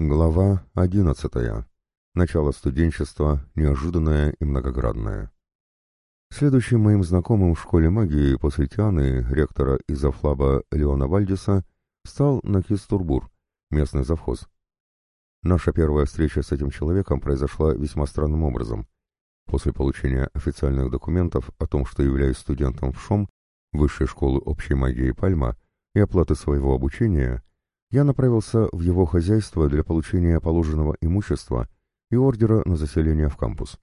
Глава одиннадцатая. Начало студенчества, неожиданное и многоградное. Следующим моим знакомым в школе магии после Тианы, ректора из Афлаба Леона Вальдиса, стал Накис Турбур, местный завхоз. Наша первая встреча с этим человеком произошла весьма странным образом. После получения официальных документов о том, что являюсь студентом в ШОМ, Высшей школы общей магии Пальма, и оплаты своего обучения, я направился в его хозяйство для получения положенного имущества и ордера на заселение в кампус.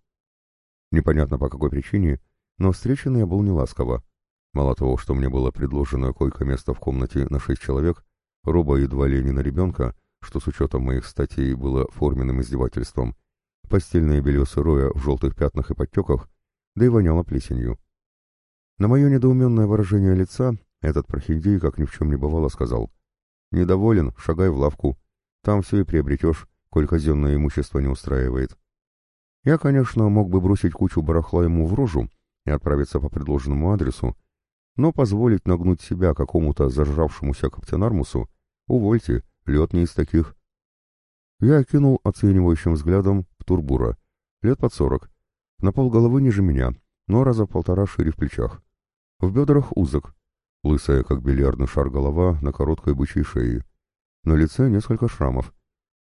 Непонятно по какой причине, но встречен я был неласково. Мало того, что мне было предложено койко-место в комнате на шесть человек, роба едва ли не на ребенка, что с учетом моих статей было форменным издевательством, постельное белье сырое в желтых пятнах и подтеках, да и воняло плесенью. На мое недоуменное выражение лица этот прохиндей, как ни в чем не бывало, сказал — Недоволен, шагай в лавку. Там все и приобретешь, коль казенное имущество не устраивает. Я, конечно, мог бы бросить кучу барахла ему в рожу и отправиться по предложенному адресу, но позволить нагнуть себя какому-то зажравшемуся каптенармусу, увольте, лед не из таких. Я окинул оценивающим взглядом Турбура, лет под сорок, на полголовы ниже меня, но раза полтора шире в плечах. В бедрах узок, лысая, как бильярдный шар голова на короткой бычьей шее. На лице несколько шрамов.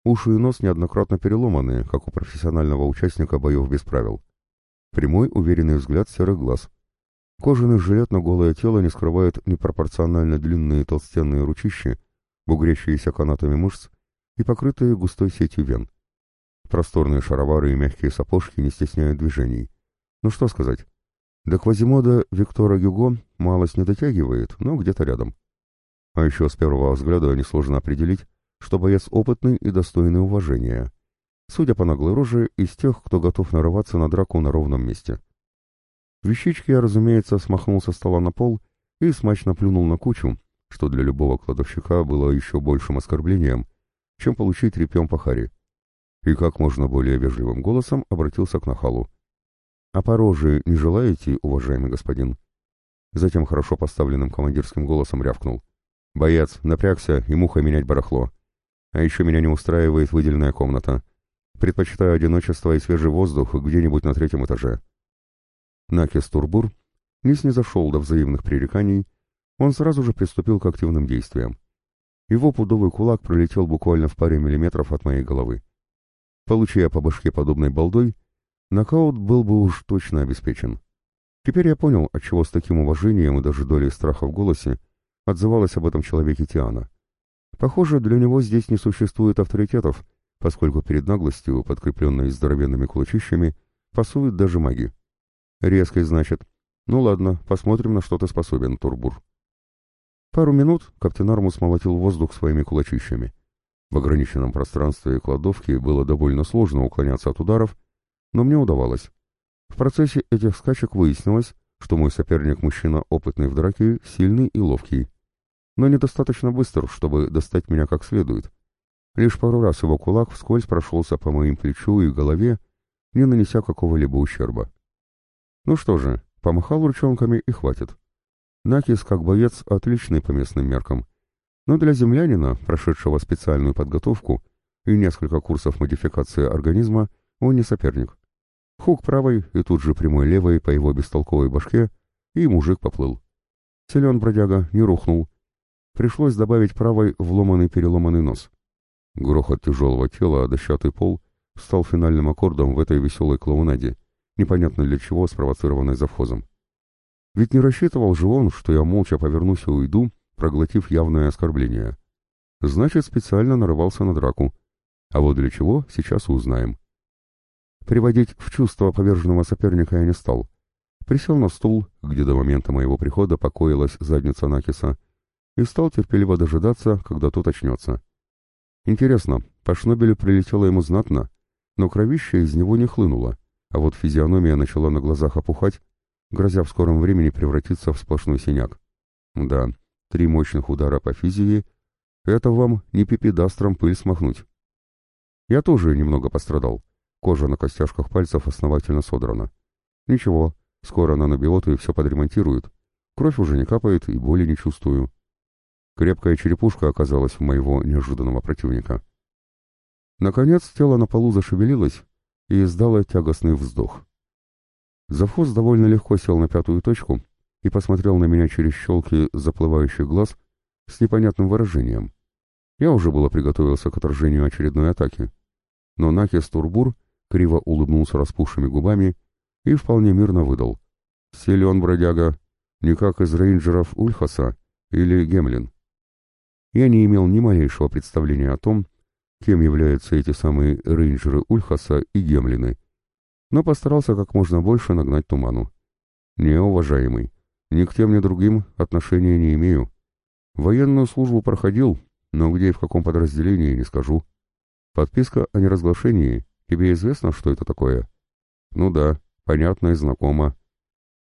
Уши и нос неоднократно переломаны, как у профессионального участника боев без правил. Прямой, уверенный взгляд серых глаз. Кожаный жилет на голое тело не скрывает непропорционально длинные толстенные ручищи, бугрящиеся канатами мышц и покрытые густой сетью вен. Просторные шаровары и мягкие сапожки не стесняют движений. Ну что сказать, до Квазимода Виктора Гюго малость не дотягивает, но где-то рядом. А еще с первого взгляда несложно определить, что боец опытный и достойный уважения. Судя по наглой роже, из тех, кто готов нарываться на драку на ровном месте. Вещички я, разумеется, смахнул со стола на пол и смачно плюнул на кучу, что для любого кладовщика было еще большим оскорблением, чем получить репьем по харе. И как можно более вежливым голосом обратился к нахалу. «А по роже не желаете, уважаемый господин?» Затем хорошо поставленным командирским голосом рявкнул. «Боец, напрягся и муха менять барахло. А еще меня не устраивает выделенная комната. Предпочитаю одиночество и свежий воздух где-нибудь на третьем этаже». Накис Турбур не снизошел до взаимных пререканий, он сразу же приступил к активным действиям. Его пудовый кулак пролетел буквально в паре миллиметров от моей головы. Получая по башке подобной балдой, Нокаут был бы уж точно обеспечен. Теперь я понял, отчего с таким уважением и даже долей страха в голосе отзывалась об этом человеке Тиана. Похоже, для него здесь не существует авторитетов, поскольку перед наглостью, подкрепленной здоровенными кулачищами, пасуют даже маги. Резкой, значит. Ну ладно, посмотрим, на что ты способен, Турбур. Пару минут каптен Армус молотил воздух своими кулачищами. В ограниченном пространстве кладовки было довольно сложно уклоняться от ударов, но мне удавалось. В процессе этих скачек выяснилось, что мой соперник мужчина опытный в драке, сильный и ловкий, но недостаточно быстр, чтобы достать меня как следует. Лишь пару раз его кулак вскользь прошелся по моим плечу и голове, не нанеся какого-либо ущерба. Ну что же, помахал ручонками и хватит. Накис, как боец, отличный по местным меркам. Но для землянина, прошедшего специальную подготовку и несколько курсов модификации организма, он не соперник. Хук правой и тут же прямой левой по его бестолковой башке, и мужик поплыл. Силен бродяга, не рухнул. Пришлось добавить правой вломанный-переломанный нос. Грохот тяжелого тела о дощатый пол стал финальным аккордом в этой веселой клоунаде, непонятно для чего спровоцированной завхозом. Ведь не рассчитывал же он, что я молча повернусь и уйду, проглотив явное оскорбление. Значит, специально нарывался на драку. А вот для чего, сейчас узнаем. Приводить в чувство поверженного соперника я не стал. Присел на стул, где до момента моего прихода покоилась задница Накиса, и стал терпеливо дожидаться, когда тот очнется. Интересно, по шнобелю прилетело ему знатно, но кровище из него не хлынуло, а вот физиономия начала на глазах опухать, грозя в скором времени превратиться в сплошной синяк. Да, три мощных удара по физии — это вам не пипедастром пыль смахнуть. Я тоже немного пострадал. Кожа на костяшках пальцев основательно содрана. Ничего, скоро нанобиоты все подремонтируют. Кровь уже не капает и боли не чувствую. Крепкая черепушка оказалась у моего неожиданного противника. Наконец тело на полу зашевелилось и издало тягостный вздох. Завхоз довольно легко сел на пятую точку и посмотрел на меня через щелки заплывающих глаз с непонятным выражением. Я уже было приготовился к отражению очередной атаки, но Накис Турбур криво улыбнулся распухшими губами и вполне мирно выдал. «Силен бродяга, не как из рейнджеров Ульхаса или Гемлин». Я не имел ни малейшего представления о том, кем являются эти самые рейнджеры Ульхаса и Гемлины, но постарался как можно больше нагнать туману. «Не, уважаемый, ни к тем, ни другим отношения не имею. Военную службу проходил, но где и в каком подразделении, не скажу. Подписка о неразглашении. Тебе известно, что это такое? Ну да, понятно и знакомо.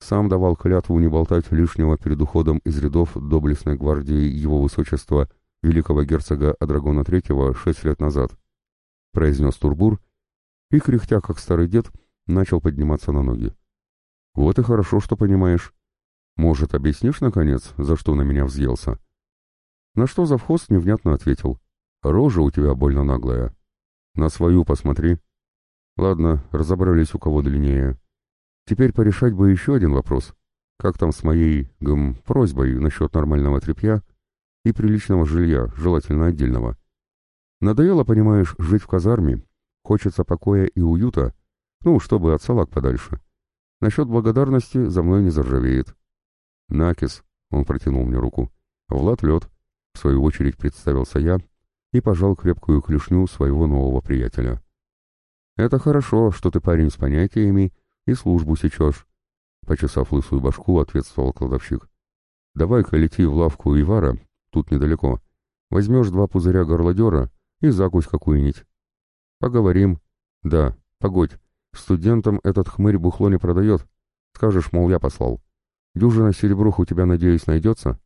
Сам давал клятву не болтать лишнего перед уходом из рядов доблестной гвардии его высочества великого герцога Адрагона Третьего шесть лет назад, произнес Турбур и, кряхтя как старый дед, начал подниматься на ноги. Вот и хорошо, что понимаешь. Может, объяснишь, наконец, за что на меня взъелся? На что завхоз невнятно ответил. Рожа у тебя больно наглая. На свою посмотри. Ладно, разобрались у кого длиннее. Теперь порешать бы еще один вопрос. Как там с моей, гм, просьбой насчет нормального тряпья и приличного жилья, желательно отдельного? Надоело, понимаешь, жить в казарме. Хочется покоя и уюта, ну, чтобы от салак подальше. Насчет благодарности за мной не заржавеет. Накис, он протянул мне руку. Влад лед. В свою очередь представился я и пожал крепкую клешню своего нового приятеля. «Это хорошо, что ты парень с понятиями и службу сечешь», — почесав лысую башку, ответствовал кладовщик. «Давай-ка лети в лавку Ивара, тут недалеко. Возьмешь два пузыря горлодера и закусь какую-нибудь. Поговорим. Да, погодь, студентам этот хмырь бухло не продает. Скажешь, мол, я послал. Дюжина серебрух у тебя, надеюсь, найдется?»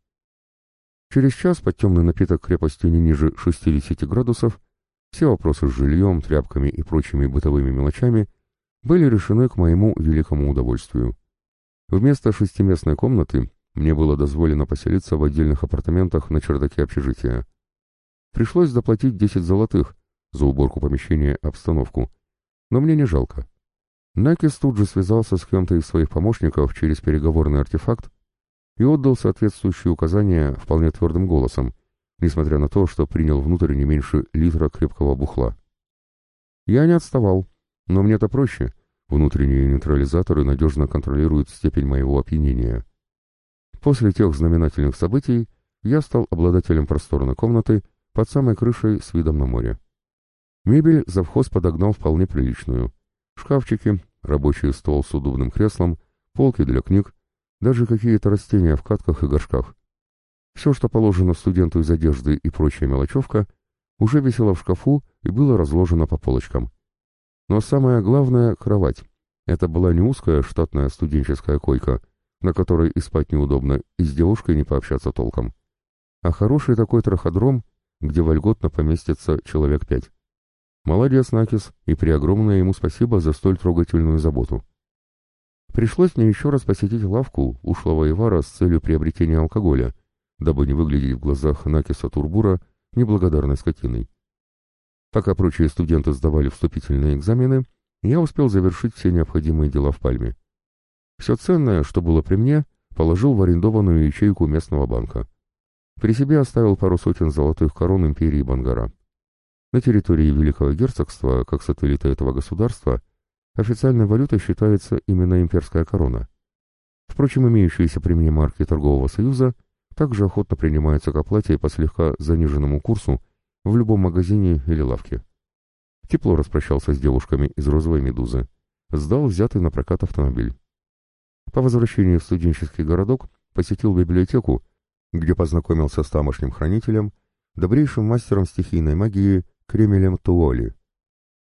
Через час под темный напиток крепостью не ниже 60 градусов все вопросы с жильем, тряпками и прочими бытовыми мелочами были решены к моему великому удовольствию. Вместо шестиместной комнаты мне было дозволено поселиться в отдельных апартаментах на чердаке общежития. Пришлось заплатить 10 золотых за уборку помещения обстановку, но мне не жалко. Накис тут же связался с кем-то из своих помощников через переговорный артефакт и отдал соответствующие указания вполне твердым голосом, несмотря на то, что принял внутрь не меньше литра крепкого бухла. Я не отставал, но мне-то проще. Внутренние нейтрализаторы надежно контролируют степень моего опьянения. После тех знаменательных событий я стал обладателем просторной комнаты под самой крышей с видом на море. Мебель завхоз подогнал вполне приличную. Шкафчики, рабочий стол с удобным креслом, полки для книг, даже какие-то растения в катках и горшках. Все, что положено студенту из одежды и прочая мелочевка, уже висело в шкафу и было разложено по полочкам. Но самое главное — кровать. Это была не узкая штатная студенческая койка, на которой и спать неудобно, и с девушкой не пообщаться толком, а хороший такой траходром, где вольготно поместится человек пять. Молодец, Накис, и преогромное ему спасибо за столь трогательную заботу. Пришлось мне еще раз посетить лавку ушлого Ивара с целью приобретения алкоголя, дабы не выглядеть в глазах Накиса Турбура неблагодарной скотиной. Пока прочие студенты сдавали вступительные экзамены, я успел завершить все необходимые дела в Пальме. Все ценное, что было при мне, положил в арендованную ячейку местного банка. При себе оставил пару сотен золотых корон империи Бангара. На территории Великого Герцогства, как сателлита этого государства, Официальной валютой считается именно имперская корона. Впрочем, имеющиеся при мне марки торгового союза также охотно принимаются к оплате по слегка заниженному курсу в любом магазине или лавке. Тепло распрощался с девушками из розовой медузы. Сдал взятый на прокат автомобиль. По возвращении в студенческий городок посетил библиотеку, где познакомился с тамошним хранителем, добрейшим мастером стихийной магии Кремелем Туоли.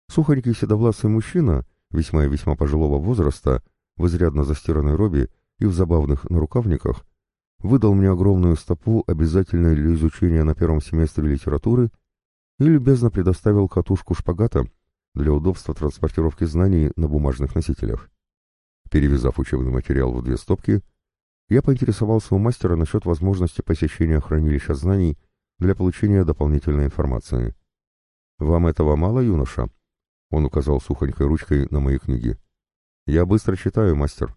Сухарький седовласый мужчина — весьма и весьма пожилого возраста, в изрядно застиранной робе и в забавных нарукавниках, выдал мне огромную стопу обязательной для изучения на первом семестре литературы и любезно предоставил катушку шпагата для удобства транспортировки знаний на бумажных носителях. Перевязав учебный материал в две стопки, я поинтересовался у мастера насчет возможности посещения хранилища знаний для получения дополнительной информации. «Вам этого мало, юноша?» Он указал сухонькой ручкой на мои книги. «Я быстро читаю, мастер».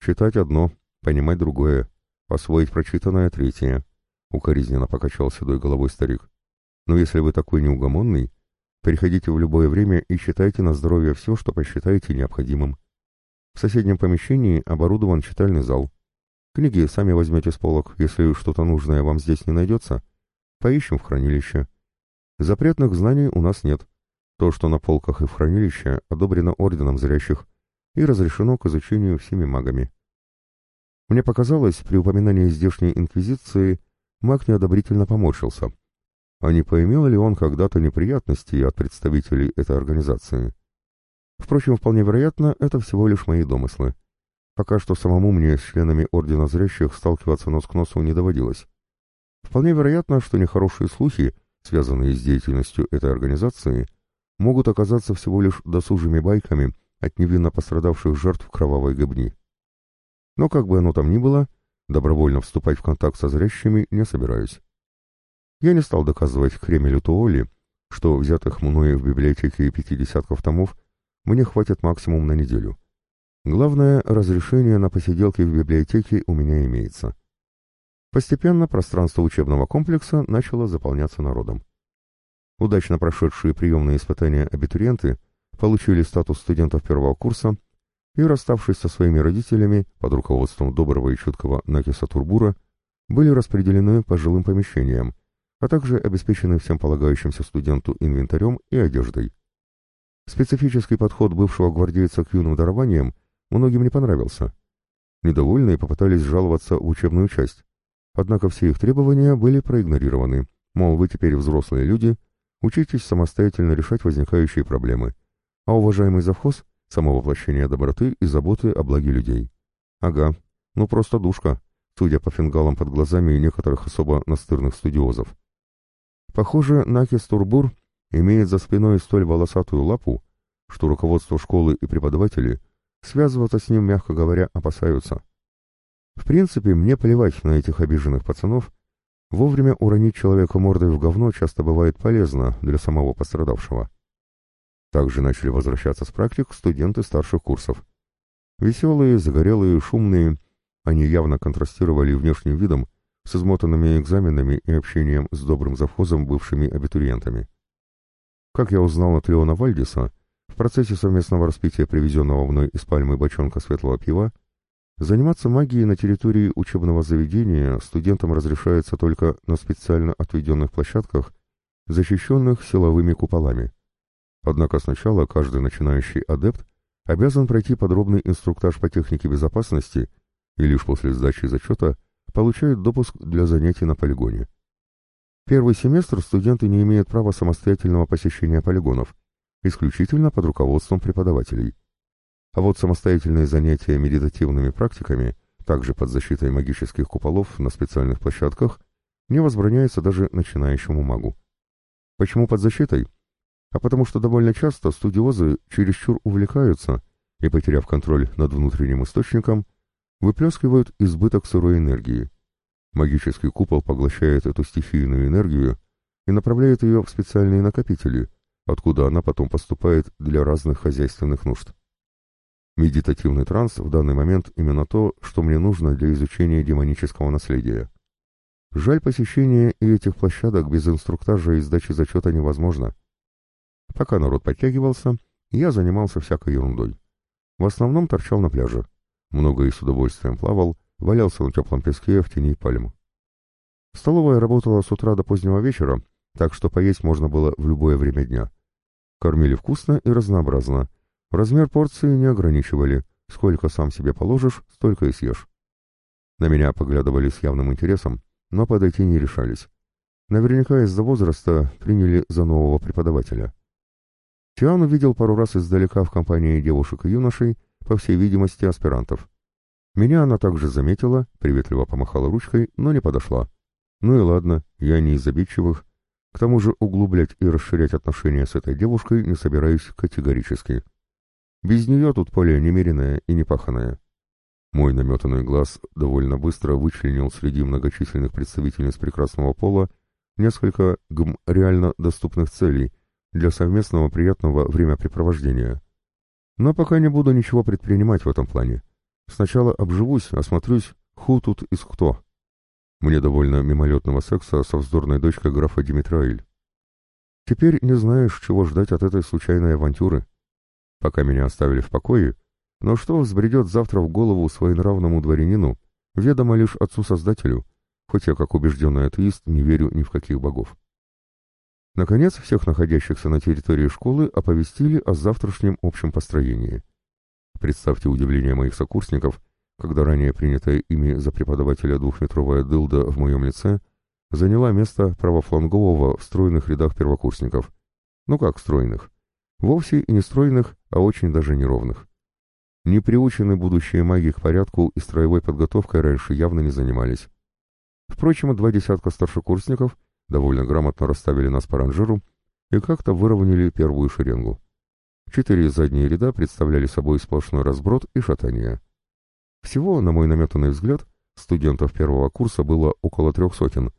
«Читать одно, понимать другое, освоить прочитанное третье», — укоризненно покачал седой головой старик. «Но если вы такой неугомонный, приходите в любое время и читайте на здоровье все, что посчитаете необходимым. В соседнем помещении оборудован читальный зал. Книги сами возьмете с полок, если что-то нужное вам здесь не найдется. Поищем в хранилище. Запретных знаний у нас нет. То, что на полках и в хранилище, одобрено Орденом Зрящих и разрешено к изучению всеми магами. Мне показалось, при упоминании здешней инквизиции, маг неодобрительно поморщился. А не поимел ли он когда-то неприятности от представителей этой организации? Впрочем, вполне вероятно, это всего лишь мои домыслы. Пока что самому мне с членами Ордена Зрящих сталкиваться нос к носу не доводилось. Вполне вероятно, что нехорошие слухи, связанные с деятельностью этой организации, могут оказаться всего лишь досужими байками от невинно пострадавших жертв кровавой гобни. Но как бы оно там ни было, добровольно вступать в контакт со зрящими не собираюсь. Я не стал доказывать Кремелю Туоли, что взятых мной в библиотеке пяти десятков томов мне хватит максимум на неделю. Главное, разрешение на посиделки в библиотеке у меня имеется. Постепенно пространство учебного комплекса начало заполняться народом. Удачно прошедшие приемные испытания абитуриенты получили статус студентов первого курса и, расставшись со своими родителями под руководством доброго и чуткого Накиса Турбура, были распределены по жилым помещениям, а также обеспечены всем полагающимся студенту инвентарем и одеждой. Специфический подход бывшего гвардейца к юным дарованиям многим не понравился. Недовольные попытались жаловаться в учебную часть, однако все их требования были проигнорированы, мол, вы теперь взрослые люди, учитесь самостоятельно решать возникающие проблемы, а уважаемый завхоз — само воплощение доброты и заботы о благе людей. Ага, ну просто душка, судя по фингалам под глазами некоторых особо настырных студиозов. Похоже, Накис Турбур имеет за спиной столь волосатую лапу, что руководство школы и преподаватели связываться с ним, мягко говоря, опасаются. В принципе, мне плевать на этих обиженных пацанов, вовремя уронить человека мордой в говно часто бывает полезно для самого пострадавшего. Также начали возвращаться с практик студенты старших курсов. Веселые, загорелые, шумные, они явно контрастировали внешним видом с измотанными экзаменами и общением с добрым завхозом бывшими абитуриентами. Как я узнал от Леона Вальдиса, в процессе совместного распития привезенного мной из пальмы бочонка светлого пива, заниматься магией на территории учебного заведения студентам разрешается только на специально отведенных площадках, защищенных силовыми куполами. Однако сначала каждый начинающий адепт обязан пройти подробный инструктаж по технике безопасности и лишь после сдачи зачета получает допуск для занятий на полигоне. Первый семестр студенты не имеют права самостоятельного посещения полигонов, исключительно под руководством преподавателей. А вот самостоятельные занятия медитативными практиками, также под защитой магических куполов на специальных площадках, не возбраняется даже начинающему магу. Почему под защитой? А потому что довольно часто студиозы чересчур увлекаются и, потеряв контроль над внутренним источником, выплескивают избыток сырой энергии. Магический купол поглощает эту стихийную энергию и направляет ее в специальные накопители, откуда она потом поступает для разных хозяйственных нужд. Медитативный транс в данный момент именно то, что мне нужно для изучения демонического наследия. Жаль, посещение и этих площадок без инструктажа и сдачи зачета невозможно. Пока народ подтягивался, я занимался всякой ерундой. В основном торчал на пляже. Много и с удовольствием плавал, валялся на теплом песке в тени пальм. Столовая работала с утра до позднего вечера, так что поесть можно было в любое время дня. Кормили вкусно и разнообразно. Размер порции не ограничивали. Сколько сам себе положишь, столько и съешь. На меня поглядывали с явным интересом, но подойти не решались. Наверняка из-за возраста приняли за нового преподавателя. Тиан увидел пару раз издалека в компании девушек и юношей, по всей видимости, аспирантов. Меня она также заметила, приветливо помахала ручкой, но не подошла. Ну и ладно, я не из обидчивых. К тому же углублять и расширять отношения с этой девушкой не собираюсь категорически. Без нее тут поле немеренное и непаханное. Мой наметанный глаз довольно быстро вычленил среди многочисленных представительниц прекрасного пола несколько гм реально доступных целей, для совместного приятного времяпрепровождения. Но пока не буду ничего предпринимать в этом плане. Сначала обживусь, осмотрюсь, ху тут из кто. Мне довольно мимолетного секса со вздорной дочкой графа Димитраиль. Теперь не знаешь, чего ждать от этой случайной авантюры. Пока меня оставили в покое, но что взбредет завтра в голову своенравному дворянину, ведомо лишь отцу-создателю, хоть я, как убежденный атеист, не верю ни в каких богов. Наконец, всех находящихся на территории школы оповестили о завтрашнем общем построении. Представьте удивление моих сокурсников, когда ранее принятая ими за преподавателя двухметровая дылда в моем лице заняла место правофлангового в стройных рядах первокурсников. Ну как стройных? Вовсе и не стройных, а очень даже неровных. Не приучены будущие маги к порядку и строевой подготовкой раньше явно не занимались. Впрочем, два десятка старшекурсников довольно грамотно расставили нас по ранжиру и как-то выровняли первую шеренгу. Четыре задние ряда представляли собой сплошной разброд и шатание. Всего, на мой наметанный взгляд, студентов первого курса было около трех сотен,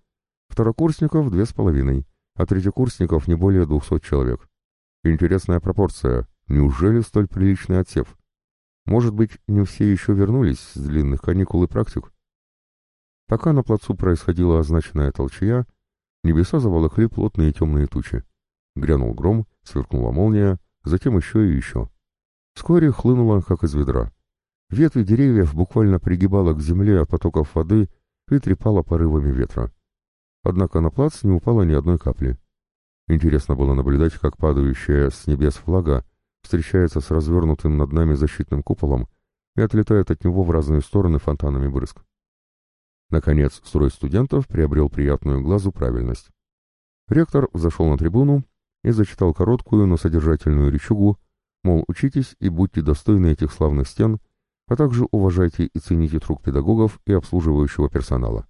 второкурсников — две с половиной, а третьекурсников не более двухсот человек. Интересная пропорция. Неужели столь приличный отсев? Может быть, не все еще вернулись с длинных каникул и практик? Пока на плацу происходила означенная толчья, небеса заволокли плотные темные тучи. Грянул гром, сверкнула молния, затем еще и еще. Вскоре хлынуло, как из ведра. Ветви деревьев буквально пригибало к земле от потоков воды и трепало порывами ветра. Однако на плац не упало ни одной капли. Интересно было наблюдать, как падающая с небес флага встречается с развернутым над нами защитным куполом и отлетает от него в разные стороны фонтанами брызг. Наконец, строй студентов приобрел приятную глазу правильность. Ректор зашел на трибуну и зачитал короткую, но содержательную речугу, мол, учитесь и будьте достойны этих славных стен, а также уважайте и цените труд педагогов и обслуживающего персонала.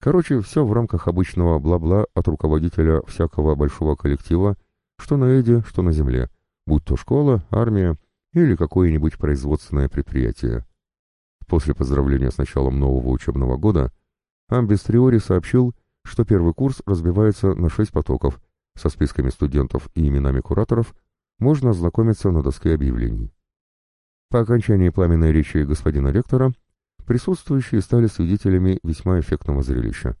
Короче, все в рамках обычного бла-бла от руководителя всякого большого коллектива, что на Эде, что на земле, будь то школа, армия или какое-нибудь производственное предприятие. После поздравления с началом нового учебного года Амбис Триори сообщил, что первый курс разбивается на шесть потоков, со списками студентов и именами кураторов можно ознакомиться на доске объявлений. По окончании пламенной речи господина ректора присутствующие стали свидетелями весьма эффектного зрелища.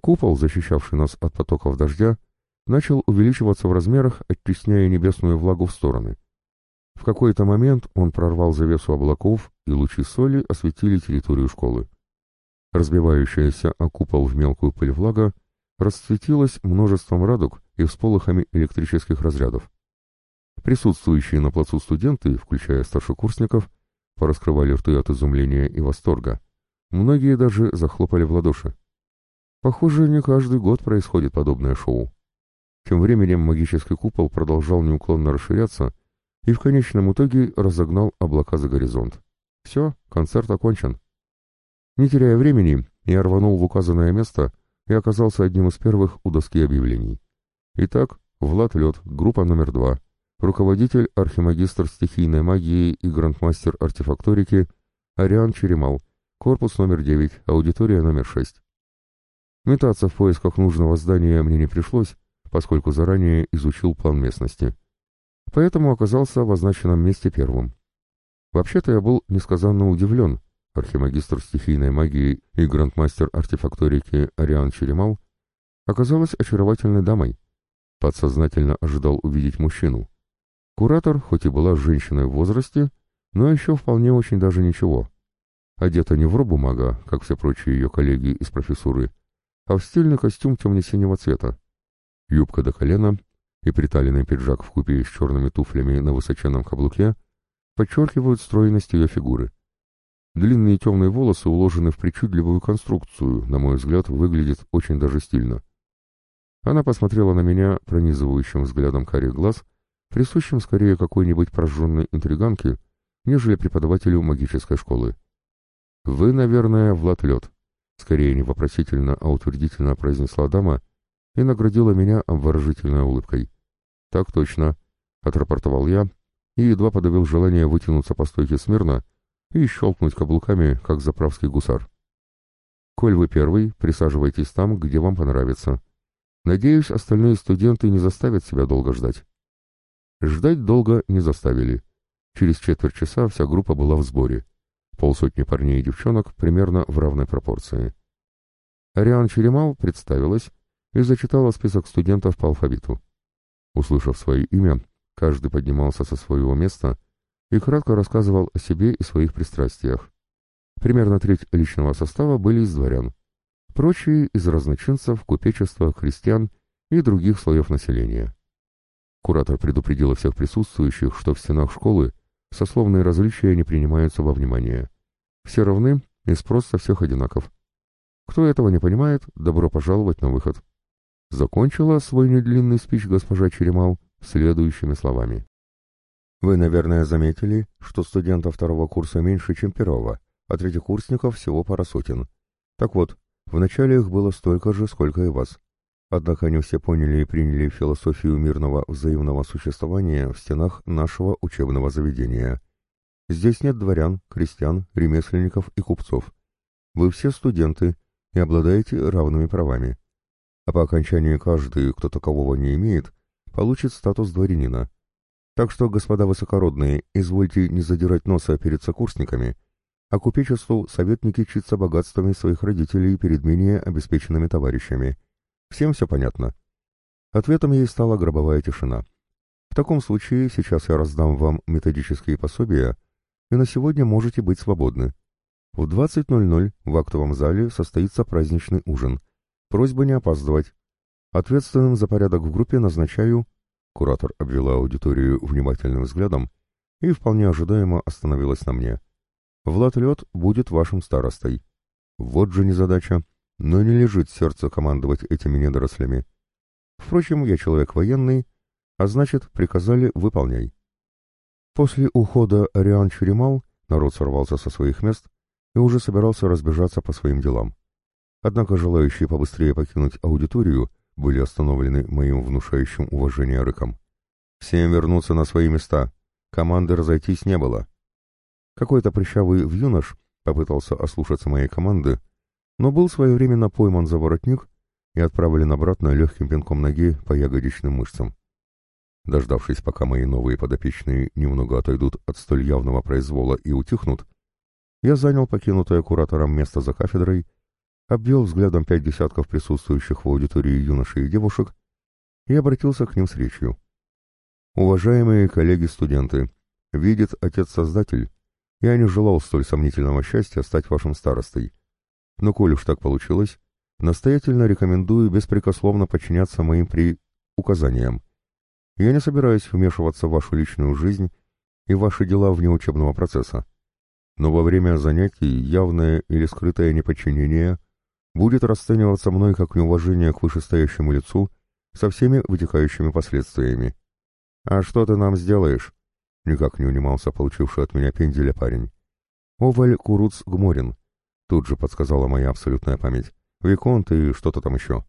Купол, защищавший нас от потоков дождя, начал увеличиваться в размерах, оттесняя небесную влагу в стороны. В какой-то момент он прорвал завесу облаков, и лучи соли осветили территорию школы. Разбивающаяся о купол в мелкую пыль влага расцветилась множеством радуг и всполохами электрических разрядов. Присутствующие на плацу студенты, включая старшекурсников, пораскрывали рты от изумления и восторга. Многие даже захлопали в ладоши. Похоже, не каждый год происходит подобное шоу. Тем временем магический купол продолжал неуклонно расширяться и в конечном итоге разогнал облака за горизонт. Все, концерт окончен. Не теряя времени, я рванул в указанное место и оказался одним из первых у доски объявлений. Итак, Влад Лед, группа номер два, руководитель, архимагистр стихийной магии и грандмастер артефакторики Ариан Черемал, корпус номер девять, аудитория номер шесть. Метаться в поисках нужного здания мне не пришлось, поскольку заранее изучил план местности. Поэтому оказался в означенном месте первым. Вообще-то я был несказанно удивлен. Архимагистр стихийной магии и грандмастер артефакторики Ариан Черемал оказалась очаровательной дамой. Подсознательно ожидал увидеть мужчину. Куратор, хоть и была женщиной в возрасте, но еще вполне очень даже ничего. Одета не в робу мага, как все прочие ее коллеги из профессуры, а в стильный костюм темно-синего цвета юбка до колена и приталенный пиджак в купе с черными туфлями на высоченном каблуке подчеркивают стройность ее фигуры. Длинные темные волосы уложены в причудливую конструкцию, на мой взгляд, выглядит очень даже стильно. Она посмотрела на меня пронизывающим взглядом карих глаз, присущим скорее какой-нибудь прожженной интриганке, нежели преподавателю магической школы. «Вы, наверное, Влад Лед», — скорее не вопросительно, а утвердительно произнесла дама, и наградила меня обворожительной улыбкой. «Так точно», — отрапортовал я, и едва подавил желание вытянуться по стойке смирно и щелкнуть каблуками, как заправский гусар. «Коль вы первый, присаживайтесь там, где вам понравится. Надеюсь, остальные студенты не заставят себя долго ждать. Ждать долго не заставили. Через четверть часа вся группа была в сборе. Полсотни парней и девчонок примерно в равной пропорции. Ариан Черемал представилась и зачитала список студентов по алфавиту. Услышав свое имя, каждый поднимался со своего места и кратко рассказывал о себе и своих пристрастиях. Примерно треть личного состава были из дворян, прочие из разночинцев, купечества, крестьян и других слоев населения. Куратор предупредила всех присутствующих, что в стенах школы сословные различия не принимаются во внимание. Все равны, и спрос со всех одинаков. Кто этого не понимает, добро пожаловать на выход. Закончила свой недлинный спич госпожа Черемал следующими словами. Вы, наверное, заметили, что студентов второго курса меньше, чем первого, а третьекурсников всего пара сотен. Так вот, вначале их было столько же, сколько и вас. Однако они все поняли и приняли философию мирного взаимного существования в стенах нашего учебного заведения. Здесь нет дворян, крестьян, ремесленников и купцов. Вы все студенты и обладаете равными правами. А по окончании каждый, кто такового не имеет, получит статус дворянина. Так что, господа высокородные, извольте не задирать носа перед сокурсниками, а купечеству советники читься богатствами своих родителей перед менее обеспеченными товарищами. Всем все понятно? Ответом ей стала гробовая тишина. В таком случае сейчас я раздам вам методические пособия, и на сегодня можете быть свободны. В 20.00 в актовом зале состоится праздничный ужин. Просьба не опаздывать. Ответственным за порядок в группе назначаю... Куратор обвела аудиторию внимательным взглядом и вполне ожидаемо остановилась на мне. Влад Лед будет вашим старостой. Вот же незадача. Но не лежит сердце командовать этими недорослями. Впрочем, я человек военный, а значит, приказали выполняй. После ухода Ариан Чуримал народ сорвался со своих мест и уже собирался разбежаться по своим делам. Однако желающие побыстрее покинуть аудиторию были остановлены моим внушающим уважение рыком. «Всем вернуться на свои места. Команды разойтись не было». Какой-то прыщавый вьюнош попытался ослушаться моей команды, но был своевременно пойман за воротник и отправлен обратно легким пинком ноги по ягодичным мышцам. Дождавшись, пока мои новые подопечные немного отойдут от столь явного произвола и утихнут, я занял покинутое куратором место за кафедрой, обвел взглядом пять десятков присутствующих в аудитории юношей и девушек и обратился к ним с речью. «Уважаемые коллеги-студенты, видит Отец-Создатель, я не желал столь сомнительного счастья стать вашим старостой, но коль уж так получилось, настоятельно рекомендую беспрекословно подчиняться моим при... указаниям. Я не собираюсь вмешиваться в вашу личную жизнь и ваши дела вне учебного процесса. Но во время занятий явное или скрытое неподчинение будет расцениваться мной как неуважение к вышестоящему лицу со всеми вытекающими последствиями. «А что ты нам сделаешь?» — никак не унимался получивший от меня пенделя парень. «Оваль Куруц Гморин», Тут же подсказала моя абсолютная память. Виконт и что-то там еще.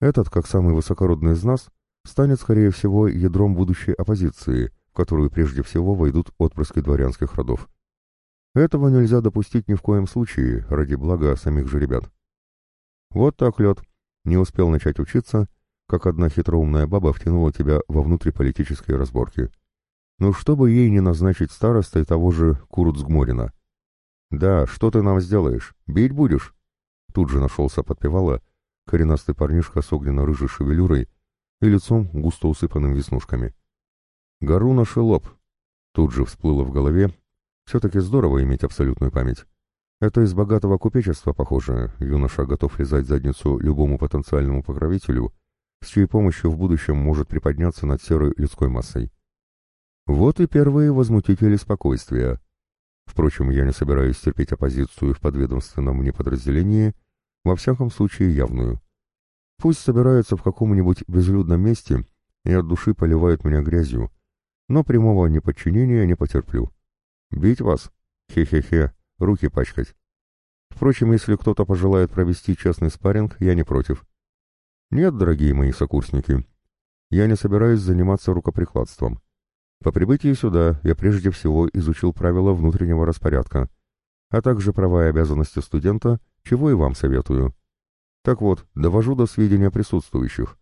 Этот, как самый высокородный из нас, станет, скорее всего, ядром будущей оппозиции, в которую прежде всего войдут отпрыски дворянских родов. Этого нельзя допустить ни в коем случае, ради блага самих же ребят. Вот так, лед. Не успел начать учиться, как одна хитроумная баба втянула тебя во внутриполитические разборки. Ну, чтобы ей не назначить старостой того же Куруцгморина. «Да, что ты нам сделаешь? Бить будешь?» Тут же нашелся подпевала коренастый парнишка с огненно-рыжей шевелюрой и лицом, густо усыпанным веснушками. «Гору на лоб!» Тут же всплыло в голове. Все-таки здорово иметь абсолютную память. Это из богатого купечества, похоже, юноша готов лизать задницу любому потенциальному покровителю, с чьей помощью в будущем может приподняться над серой людской массой. Вот и первые возмутители спокойствия. Впрочем, я не собираюсь терпеть оппозицию в подведомственном мне подразделении, во всяком случае явную. Пусть собираются в каком-нибудь безлюдном месте и от души поливают меня грязью, но прямого неподчинения не потерплю. Бить вас? Хе-хе-хе, руки пачкать. Впрочем, если кто-то пожелает провести честный спарринг, я не против. Нет, дорогие мои сокурсники, я не собираюсь заниматься рукоприкладством. По прибытии сюда я прежде всего изучил правила внутреннего распорядка, а также права и обязанности студента, чего и вам советую. Так вот, довожу до сведения присутствующих.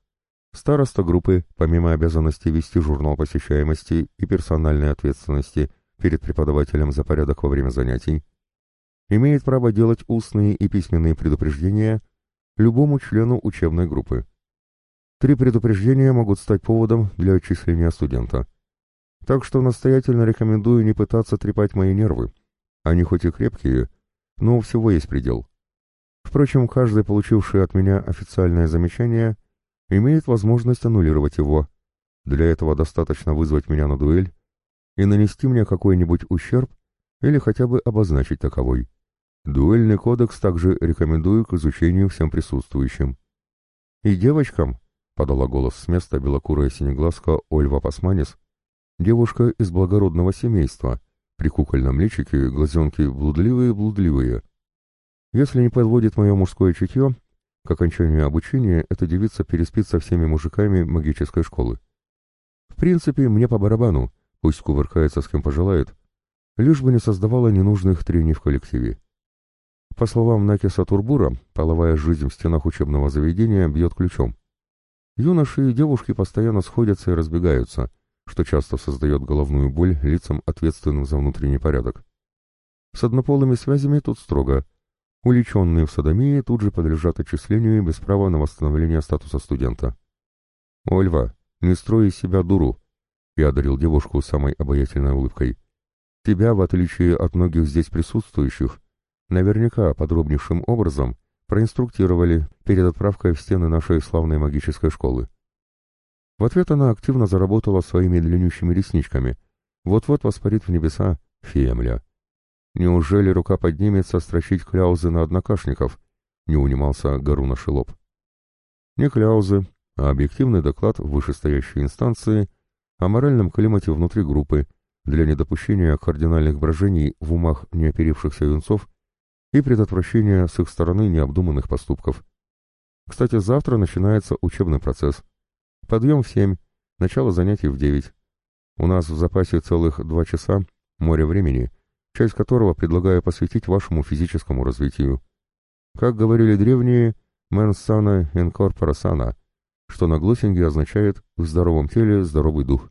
Староста группы, помимо обязанности вести журнал посещаемости и персональной ответственности перед преподавателем за порядок во время занятий, имеет право делать устные и письменные предупреждения любому члену учебной группы. Три предупреждения могут стать поводом для отчисления студента. Так что настоятельно рекомендую не пытаться трепать мои нервы. Они хоть и крепкие, но у всего есть предел. Впрочем, каждый, получивший от меня официальное замечание, имеет возможность аннулировать его. Для этого достаточно вызвать меня на дуэль и нанести мне какой-нибудь ущерб или хотя бы обозначить таковой. Дуэльный кодекс также рекомендую к изучению всем присутствующим. И девочкам, — подала голос с места белокурая синеглазка Ольва Пасманис, девушка из благородного семейства, при кукольном личике глазенки блудливые-блудливые. Если не подводит мое мужское чутье, к окончанию обучения эта девица переспит со всеми мужиками магической школы. В принципе, мне по барабану, пусть кувыркается с кем пожелает, лишь бы не создавала ненужных трений в коллективе. По словам Накиса Турбура, половая жизнь в стенах учебного заведения бьет ключом. Юноши и девушки постоянно сходятся и разбегаются, что часто создает головную боль лицам, ответственным за внутренний порядок. С однополыми связями тут строго. Уличенные в садомии тут же подлежат отчислению без права на восстановление статуса студента. «Ольва, не строй из себя дуру!» Я одарил девушку самой обаятельной улыбкой. «Тебя, в отличие от многих здесь присутствующих, наверняка подробнейшим образом проинструктировали перед отправкой в стены нашей славной магической школы. В ответ она активно заработала своими длиннющими ресничками. Вот-вот воспарит в небеса фея Неужели рука поднимется строчить кляузы на однокашников? Не унимался Гаруна Шелоп. Не кляузы, а объективный доклад вышестоящей инстанции о моральном климате внутри группы для недопущения кардинальных брожений в умах неоперившихся юнцов и предотвращения с их стороны необдуманных поступков. Кстати, завтра начинается учебный процесс. Подъем в семь, начало занятий в девять. У нас в запасе целых два часа, море времени, часть которого предлагаю посвятить вашему физическому развитию. Как говорили древние, «mens sana in corpore sana», что на глоссинге означает «в здоровом теле здоровый дух».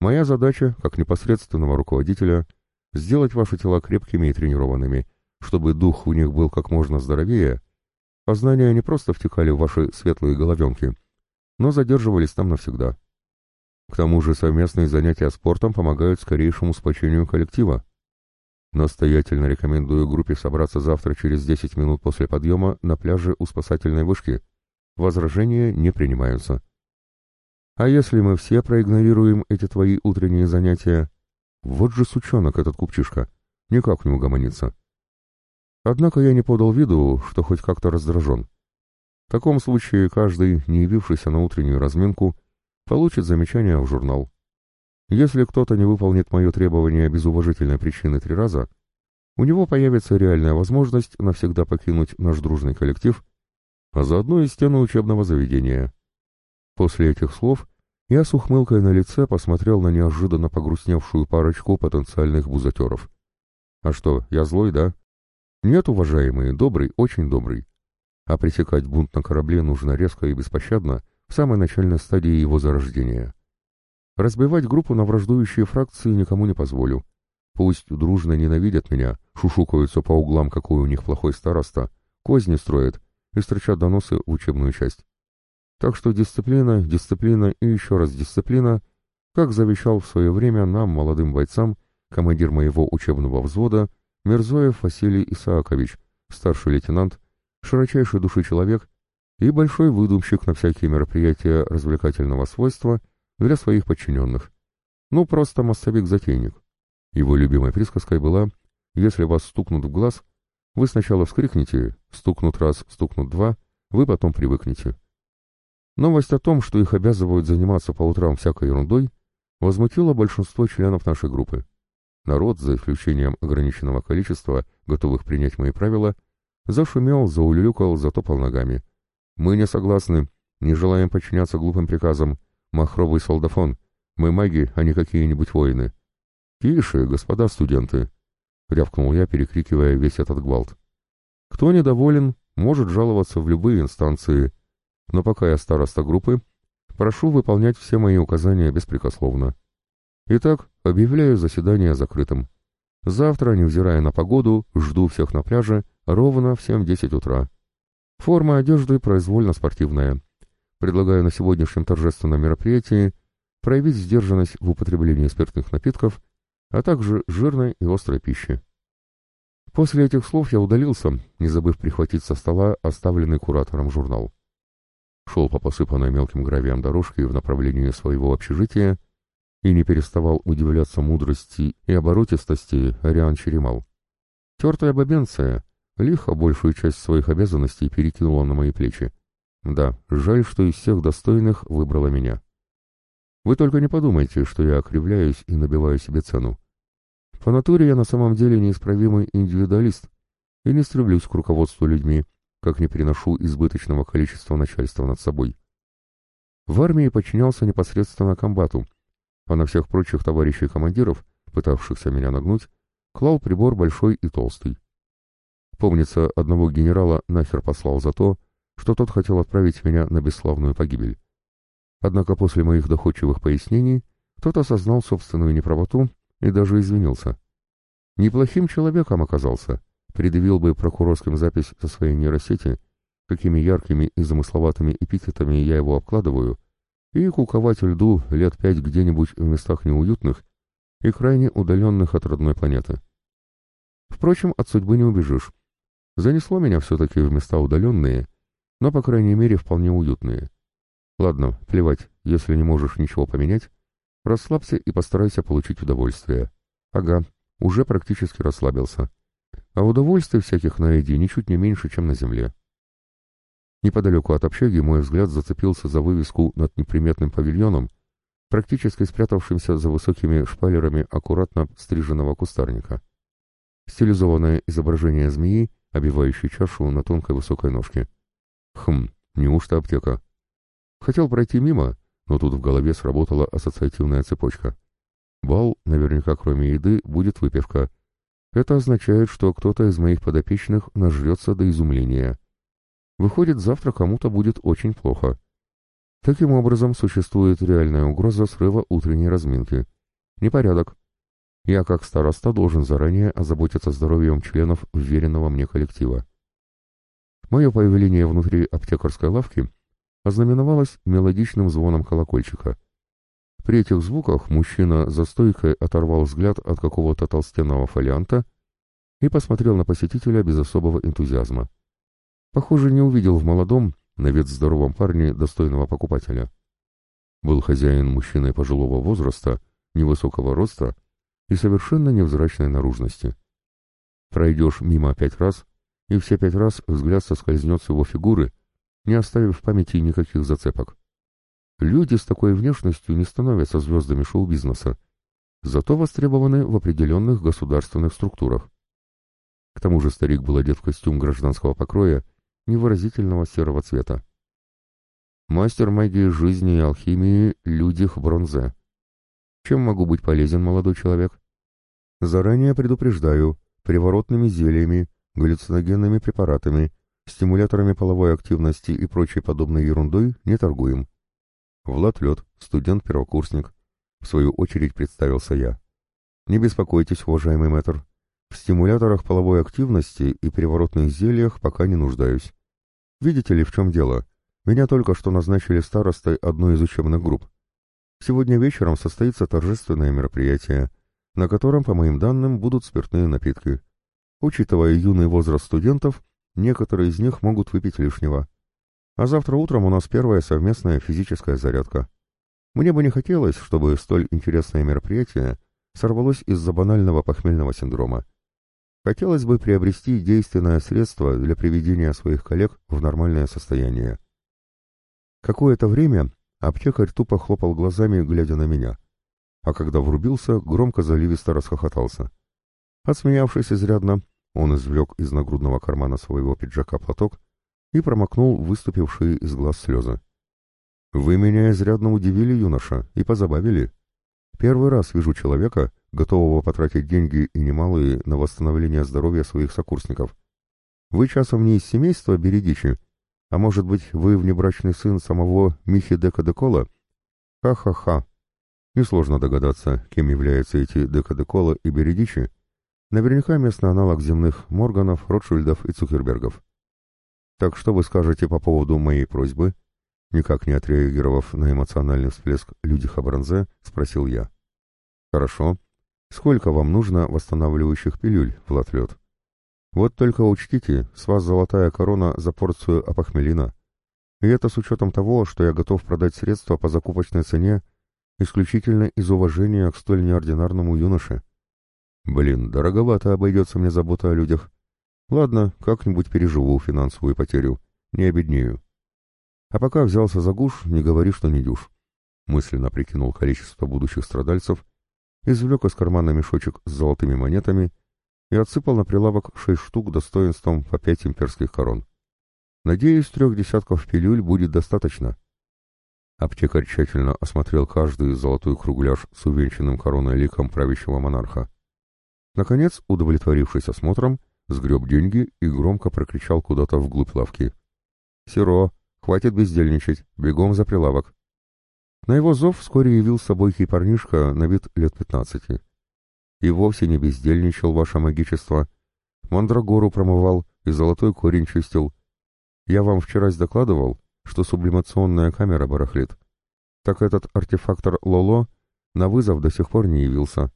Моя задача, как непосредственного руководителя, сделать ваши тела крепкими и тренированными – чтобы дух у них был как можно здоровее, познания не просто втекали в ваши светлые головенки, но задерживались там навсегда. К тому же совместные занятия спортом помогают скорейшему сплочению коллектива. Настоятельно рекомендую группе собраться завтра через 10 минут после подъема на пляже у спасательной вышки. Возражения не принимаются. А если мы все проигнорируем эти твои утренние занятия? Вот же сучонок этот купчишка, никак не угомонится. Однако я не подал виду, что хоть как-то раздражен. В таком случае каждый, не явившийся на утреннюю разминку, получит замечание в журнал. Если кто-то не выполнит мое требование без уважительной причины три раза, у него появится реальная возможность навсегда покинуть наш дружный коллектив, а заодно и стену учебного заведения. После этих слов я с ухмылкой на лице посмотрел на неожиданно погрустневшую парочку потенциальных бузатеров. А что, я злой, да? Нет, уважаемые, добрый, очень добрый. А пресекать бунт на корабле нужно резко и беспощадно в самой начальной стадии его зарождения. Разбивать группу на враждующие фракции никому не позволю. Пусть дружно ненавидят меня, шушукаются по углам, какой у них плохой староста, козни строят и строчат доносы в учебную часть. Так что дисциплина, дисциплина и еще раз дисциплина, как завещал в свое время нам, молодым бойцам, командир моего учебного взвода Мирзоев Василий Исаакович, старший лейтенант, широчайший души человек и большой выдумщик на всякие мероприятия развлекательного свойства для своих подчиненных. Ну, просто массовик-затейник. Его любимой присказкой была «Если вас стукнут в глаз, вы сначала вскрикнете, стукнут раз, стукнут два, вы потом привыкнете». Новость о том, что их обязывают заниматься по утрам всякой ерундой, возмутила большинство членов нашей группы. Народ, за исключением ограниченного количества, готовых принять мои правила, зашумел, заулюлюкал, затопал ногами. «Мы не согласны, не желаем подчиняться глупым приказам. Махровый солдафон. Мы маги, а не какие-нибудь воины». «Тише, господа студенты!» — рявкнул я, перекрикивая весь этот гвалт. «Кто недоволен, может жаловаться в любые инстанции, но пока я староста группы, прошу выполнять все мои указания беспрекословно. Итак, объявляю заседание закрытым. Завтра, невзирая на погоду, жду всех на пляже ровно в 7.10 утра. Форма одежды произвольно спортивная. Предлагаю на сегодняшнем торжественном мероприятии проявить сдержанность в употреблении спиртных напитков, а также жирной и острой пищи. После этих слов я удалился, не забыв прихватить со стола оставленный куратором журнал. Шел по посыпанной мелким гравием дорожке в направлении своего общежития, и не переставал удивляться мудрости и оборотистости Ариан Черемал. Тертая бабенция лихо большую часть своих обязанностей перекинула на мои плечи. Да, жаль, что из всех достойных выбрала меня. Вы только не подумайте, что я окривляюсь и набиваю себе цену. По натуре я на самом деле неисправимый индивидуалист и не стремлюсь к руководству людьми, как не приношу избыточного количества начальства над собой. В армии подчинялся непосредственно комбату, а на всех прочих товарищей командиров, пытавшихся меня нагнуть, клал прибор большой и толстый. Помнится, одного генерала нахер послал за то, что тот хотел отправить меня на бесславную погибель. Однако после моих доходчивых пояснений тот осознал собственную неправоту и даже извинился. Неплохим человеком оказался, предъявил бы прокурорским запись со своей нейросети, какими яркими и замысловатыми эпитетами я его обкладываю, и куковать льду лет пять где-нибудь в местах неуютных и крайне удаленных от родной планеты. Впрочем, от судьбы не убежишь. Занесло меня все-таки в места удаленные, но, по крайней мере, вполне уютные. Ладно, плевать, если не можешь ничего поменять, расслабься и постарайся получить удовольствие. Ага, уже практически расслабился. А удовольствий всяких на Эдди ничуть не меньше, чем на земле. Неподалеку от общаги мой взгляд зацепился за вывеску над неприметным павильоном, практически спрятавшимся за высокими шпалерами аккуратно стриженного кустарника. Стилизованное изображение змеи, обивающей чашу на тонкой высокой ножке. Хм, неужто аптека? Хотел пройти мимо, но тут в голове сработала ассоциативная цепочка. Бал, наверняка кроме еды, будет выпивка. Это означает, что кто-то из моих подопечных нажрется до изумления. Выходит, завтра кому-то будет очень плохо. Таким образом, существует реальная угроза срыва утренней разминки. Непорядок. Я, как староста, должен заранее озаботиться здоровьем членов уверенного мне коллектива. Мое появление внутри аптекарской лавки ознаменовалось мелодичным звоном колокольчика. При этих звуках мужчина за стойкой оторвал взгляд от какого-то толстенного фолианта и посмотрел на посетителя без особого энтузиазма. Похоже, не увидел в молодом, на вид здоровом парне достойного покупателя. Был хозяин мужчиной пожилого возраста, невысокого роста и совершенно невзрачной наружности. Пройдешь мимо пять раз, и все пять раз взгляд соскользнет с его фигуры, не оставив в памяти никаких зацепок. Люди с такой внешностью не становятся звездами шоу-бизнеса, зато востребованы в определенных государственных структурах. К тому же старик был одет в костюм гражданского покроя невыразительного серого цвета. Мастер магии жизни и алхимии Людих Бронзе. Чем могу быть полезен, молодой человек? Заранее предупреждаю, приворотными зельями, галлюциногенными препаратами, стимуляторами половой активности и прочей подобной ерундой не торгуем. Влад Лед, студент-первокурсник. В свою очередь представился я. Не беспокойтесь, уважаемый мэтр. В стимуляторах половой активности и приворотных зельях пока не нуждаюсь. Видите ли, в чем дело? Меня только что назначили старостой одной из учебных групп. Сегодня вечером состоится торжественное мероприятие, на котором, по моим данным, будут спиртные напитки. Учитывая юный возраст студентов, некоторые из них могут выпить лишнего. А завтра утром у нас первая совместная физическая зарядка. Мне бы не хотелось, чтобы столь интересное мероприятие сорвалось из-за банального похмельного синдрома. Хотелось бы приобрести действенное средство для приведения своих коллег в нормальное состояние. Какое-то время аптекарь тупо хлопал глазами, глядя на меня, а когда врубился, громко заливисто расхохотался. Отсмеявшись изрядно, он извлек из нагрудного кармана своего пиджака платок и промокнул выступившие из глаз слезы. «Вы меня изрядно удивили, юноша, и позабавили. Первый раз вижу человека, готового потратить деньги и немалые на восстановление здоровья своих сокурсников. Вы часом не из семейства Бередичи? А может быть, вы внебрачный сын самого Михи Дека Декола? Ха-ха-ха. Несложно догадаться, кем являются эти Дека Декола и Бередичи. Наверняка местный аналог земных Морганов, Ротшильдов и Цукербергов. Так что вы скажете по поводу моей просьбы? Никак не отреагировав на эмоциональный всплеск Люди Хабранзе, спросил я. Хорошо. Сколько вам нужно восстанавливающих пилюль, Влад Лед? Вот только учтите, с вас золотая корона за порцию опохмелина. И это с учетом того, что я готов продать средства по закупочной цене исключительно из уважения к столь неординарному юноше. Блин, дороговато обойдется мне забота о людях. Ладно, как-нибудь переживу финансовую потерю, не обеднею. А пока взялся за гуш, не говори, что не дюш. Мысленно прикинул количество будущих страдальцев, извлек из кармана мешочек с золотыми монетами и отсыпал на прилавок шесть штук достоинством по пять имперских корон. Надеюсь, трех десятков пилюль будет достаточно. Аптекарь тщательно осмотрел каждый золотой кругляш с увенчанным короной ликом правящего монарха. Наконец, удовлетворившись осмотром, сгреб деньги и громко прокричал куда-то вглубь лавки. «Серо, хватит бездельничать, бегом за прилавок!» На его зов вскоре явился бойкий парнишка на вид лет пятнадцати. И вовсе не бездельничал ваше магичество. Мандрагору промывал и золотой корень чистил. Я вам вчера докладывал, что сублимационная камера барахлит. Так этот артефактор Лоло на вызов до сих пор не явился.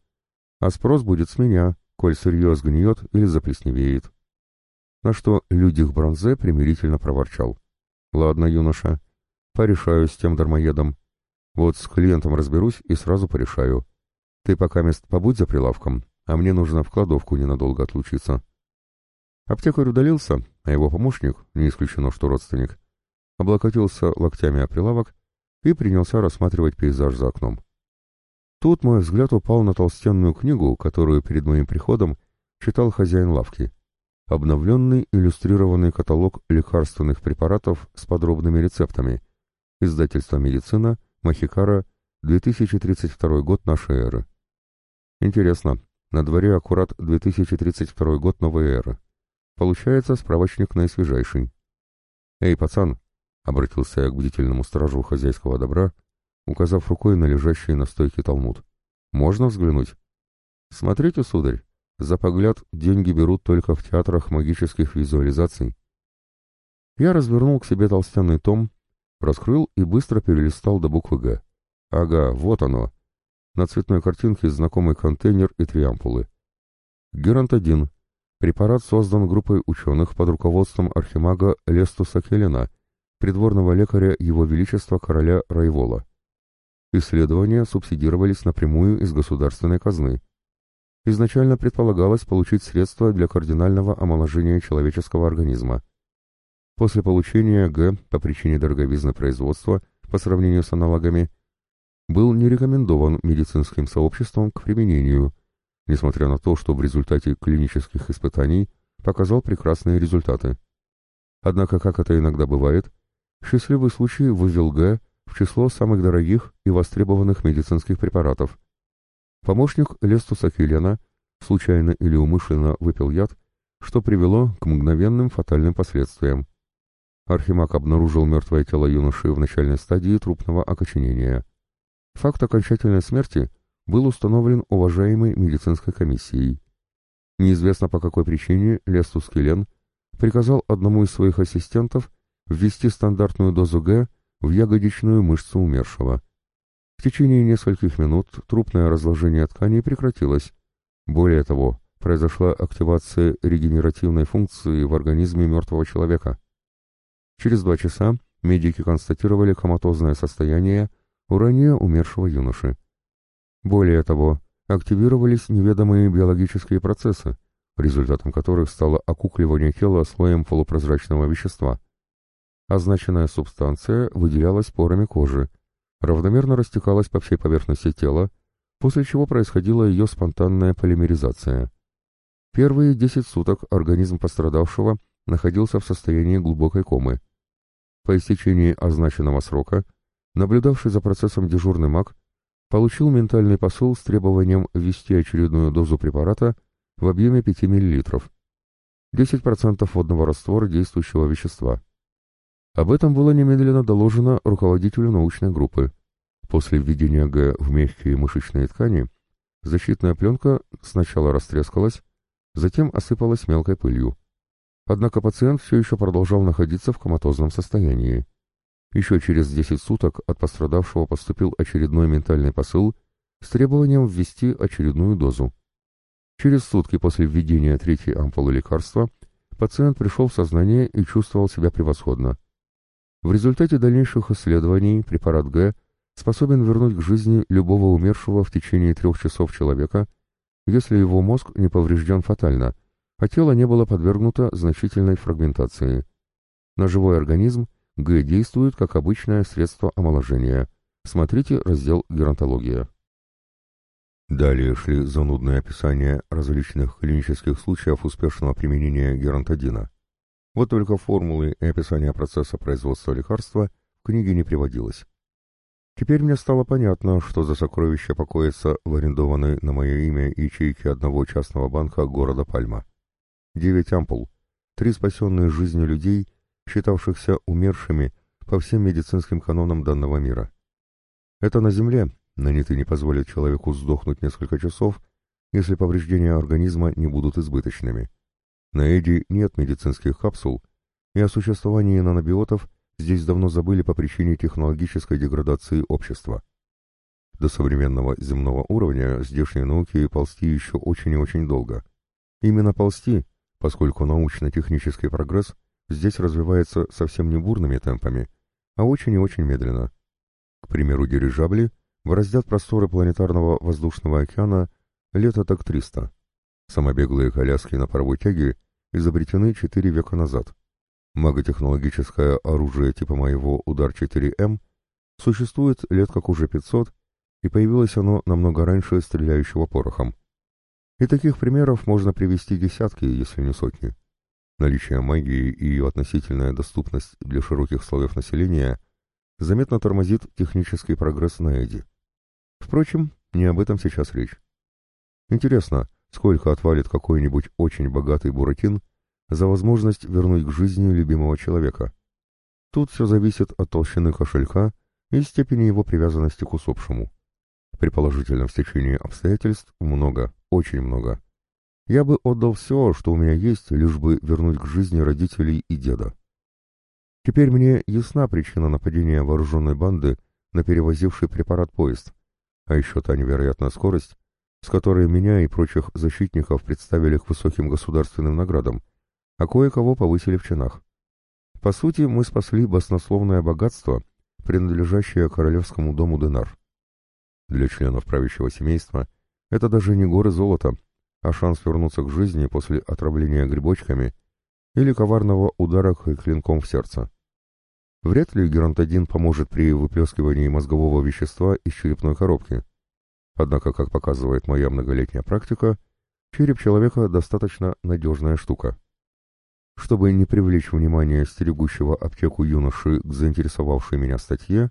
А спрос будет с меня, коль сырье сгниет или заплесневеет. На что Людих Бронзе примирительно проворчал. «Ладно, юноша, порешаю с тем дармоедом. Вот с клиентом разберусь и сразу порешаю. Ты пока мест побудь за прилавком, а мне нужно в кладовку ненадолго отлучиться». Аптекарь удалился, а его помощник, не исключено, что родственник, облокотился локтями о прилавок и принялся рассматривать пейзаж за окном. Тут мой взгляд упал на толстенную книгу, которую перед моим приходом читал хозяин лавки. Обновленный иллюстрированный каталог лекарственных препаратов с подробными рецептами. Издательство «Медицина», Махикара, 2032 год нашей эры. Интересно, на дворе аккурат 2032 год новой эры. Получается справочник наисвежайший. «Эй, пацан!» — обратился я к бдительному стражу хозяйского добра, указав рукой на лежащий на стойке талмуд. «Можно взглянуть?» «Смотрите, сударь, за погляд деньги берут только в театрах магических визуализаций». Я развернул к себе толстянный том, раскрыл и быстро перелистал до буквы «Г». Ага, вот оно. На цветной картинке знакомый контейнер и три ампулы. Герант-1. Препарат создан группой ученых под руководством архимага Лестуса Келлена, придворного лекаря Его Величества короля Райвола. Исследования субсидировались напрямую из государственной казны. Изначально предполагалось получить средства для кардинального омоложения человеческого организма. После получения Г по причине дороговизны производства по сравнению с аналогами был не рекомендован медицинским сообществом к применению, несмотря на то, что в результате клинических испытаний показал прекрасные результаты. Однако, как это иногда бывает, счастливый случай вывел Г в число самых дорогих и востребованных медицинских препаратов. Помощник Лестуса Киллена случайно или умышленно выпил яд, что привело к мгновенным фатальным последствиям. Архимаг обнаружил мертвое тело юноши в начальной стадии трупного окоченения. Факт окончательной смерти был установлен уважаемой медицинской комиссией. Неизвестно по какой причине Лестус Киллен приказал одному из своих ассистентов ввести стандартную дозу Г в ягодичную мышцу умершего. В течение нескольких минут трупное разложение тканей прекратилось. Более того, произошла активация регенеративной функции в организме мертвого человека. Через два часа медики констатировали коматозное состояние у ранее умершего юноши. Более того, активировались неведомые биологические процессы, результатом которых стало окукливание тела слоем полупрозрачного вещества – Означенная субстанция выделялась порами кожи, равномерно растекалась по всей поверхности тела, после чего происходила ее спонтанная полимеризация. Первые 10 суток организм пострадавшего находился в состоянии глубокой комы. По истечении означенного срока, наблюдавший за процессом дежурный маг получил ментальный посыл с требованием ввести очередную дозу препарата в объеме 5 мл. 10% водного раствора действующего вещества. Об этом было немедленно доложено руководителю научной группы. После введения Г в мягкие мышечные ткани защитная пленка сначала растрескалась, затем осыпалась мелкой пылью. Однако пациент все еще продолжал находиться в коматозном состоянии. Еще через 10 суток от пострадавшего поступил очередной ментальный посыл с требованием ввести очередную дозу. Через сутки после введения третьей ампулы лекарства пациент пришел в сознание и чувствовал себя превосходно. В результате дальнейших исследований препарат Г способен вернуть к жизни любого умершего в течение трех часов человека, если его мозг не поврежден фатально, а тело не было подвергнуто значительной фрагментации. На живой организм Г действует как обычное средство омоложения. Смотрите раздел «Геронтология». Далее шли занудные описания различных клинических случаев успешного применения геронтодина. Вот только формулы и описания процесса производства лекарства в книге не приводилось. Теперь мне стало понятно, что за сокровище покоится в арендованной на мое имя ячейке одного частного банка города Пальма. Девять ампул, три спасенные жизни людей, считавшихся умершими по всем медицинским канонам данного мира. Это на Земле, Наняты не позволят человеку сдохнуть несколько часов, если повреждения организма не будут избыточными. На Эди нет медицинских капсул, и о существовании нанобиотов здесь давно забыли по причине технологической деградации общества. До современного земного уровня здешней науки ползти еще очень и очень долго. Именно ползти, поскольку научно-технический прогресс здесь развивается совсем не бурными темпами, а очень и очень медленно. К примеру, дирижабли бороздят просторы планетарного воздушного океана лето так 300. Самобеглые коляски на паровой тяге изобретены 4 века назад. Маготехнологическое оружие типа моего «Удар-4М» существует лет как уже 500, и появилось оно намного раньше стреляющего порохом. И таких примеров можно привести десятки, если не сотни. Наличие магии и ее относительная доступность для широких слоев населения заметно тормозит технический прогресс на Эди. Впрочем, не об этом сейчас речь. Интересно, сколько отвалит какой-нибудь очень богатый буратин за возможность вернуть к жизни любимого человека. Тут все зависит от толщины кошелька и степени его привязанности к усопшему. При положительном стечении обстоятельств много, очень много. Я бы отдал все, что у меня есть, лишь бы вернуть к жизни родителей и деда. Теперь мне ясна причина нападения вооруженной банды на перевозивший препарат поезд, а еще та невероятная скорость, с которой меня и прочих защитников представили к высоким государственным наградам, а кое-кого повысили в чинах. По сути, мы спасли баснословное богатство, принадлежащее королевскому дому Денар. Для членов правящего семейства это даже не горы золота, а шанс вернуться к жизни после отравления грибочками или коварного удара клинком в сердце. Вряд ли геронтодин поможет при выплескивании мозгового вещества из черепной коробки. Однако, как показывает моя многолетняя практика, череп человека достаточно надежная штука. Чтобы не привлечь внимание стерегущего аптеку юноши к заинтересовавшей меня статье,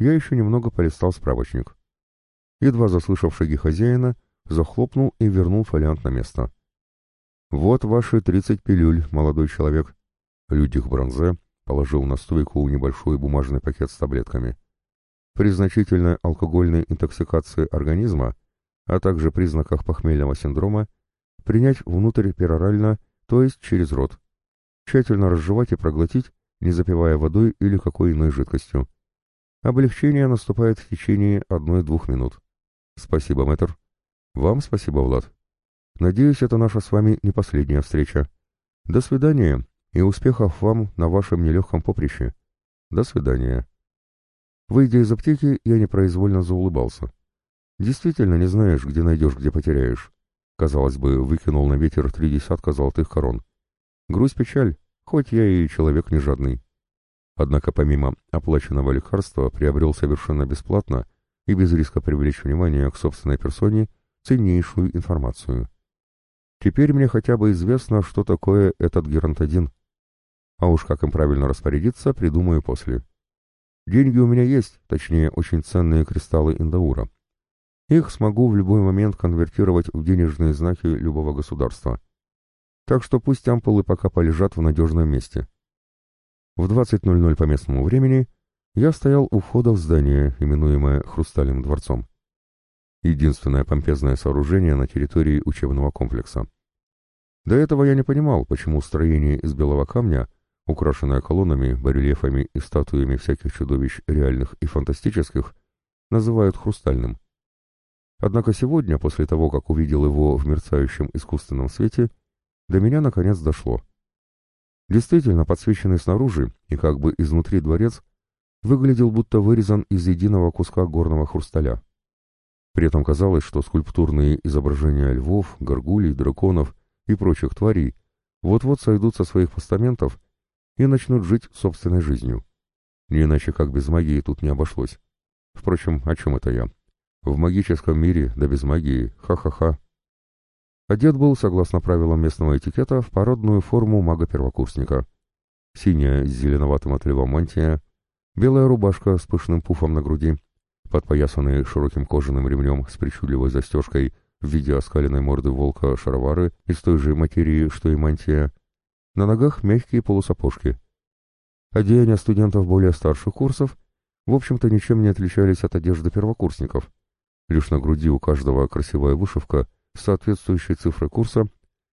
я еще немного полистал справочник. Едва заслышав шаги хозяина, захлопнул и вернул фолиант на место. «Вот ваши тридцать пилюль, молодой человек». Людих Бронзе положил на стойку небольшой бумажный пакет с таблетками. При значительной алкогольной интоксикации организма, а также признаках похмельного синдрома, принять внутрь перорально, то есть через рот. Тщательно разжевать и проглотить, не запивая водой или какой иной жидкостью. Облегчение наступает в течение одной-двух минут. Спасибо, мэтр. Вам спасибо, Влад. Надеюсь, это наша с вами не последняя встреча. До свидания и успехов вам на вашем нелегком поприще. До свидания. Выйдя из аптеки, я непроизвольно заулыбался. Действительно не знаешь, где найдешь, где потеряешь. Казалось бы, выкинул на ветер три десятка золотых корон. Грусть-печаль, хоть я и человек не жадный. Однако помимо оплаченного лекарства приобрел совершенно бесплатно и без риска привлечь внимание к собственной персоне ценнейшую информацию. Теперь мне хотя бы известно, что такое этот геронтодин. А уж как им правильно распорядиться, придумаю после. Деньги у меня есть, точнее, очень ценные кристаллы индаура. Их смогу в любой момент конвертировать в денежные знаки любого государства. Так что пусть ампулы пока полежат в надежном месте. В 20.00 по местному времени я стоял у входа в здание, именуемое Хрустальным дворцом. Единственное помпезное сооружение на территории учебного комплекса. До этого я не понимал, почему строение из белого камня, украшенное колоннами, барельефами и статуями всяких чудовищ реальных и фантастических, называют хрустальным. Однако сегодня, после того, как увидел его в мерцающем искусственном свете, до меня наконец дошло. Действительно, подсвеченный снаружи и как бы изнутри дворец выглядел будто вырезан из единого куска горного хрусталя. При этом казалось, что скульптурные изображения львов, горгулей, драконов и прочих тварей вот-вот сойдут со своих постаментов и начнут жить собственной жизнью. Не иначе как без магии тут не обошлось. Впрочем, о чем это я? В магическом мире, да без магии, ха-ха-ха. Одет был, согласно правилам местного этикета, в породную форму мага-первокурсника. Синяя с зеленоватым отливом мантия, белая рубашка с пышным пуфом на груди, подпоясанные широким кожаным ремнем с причудливой застежкой в виде оскаленной морды волка шаровары из той же материи, что и мантия, на ногах мягкие полусапожки. Одеяния студентов более старших курсов, в общем-то, ничем не отличались от одежды первокурсников. Лишь на груди у каждого красивая вышивка с соответствующей цифрой курса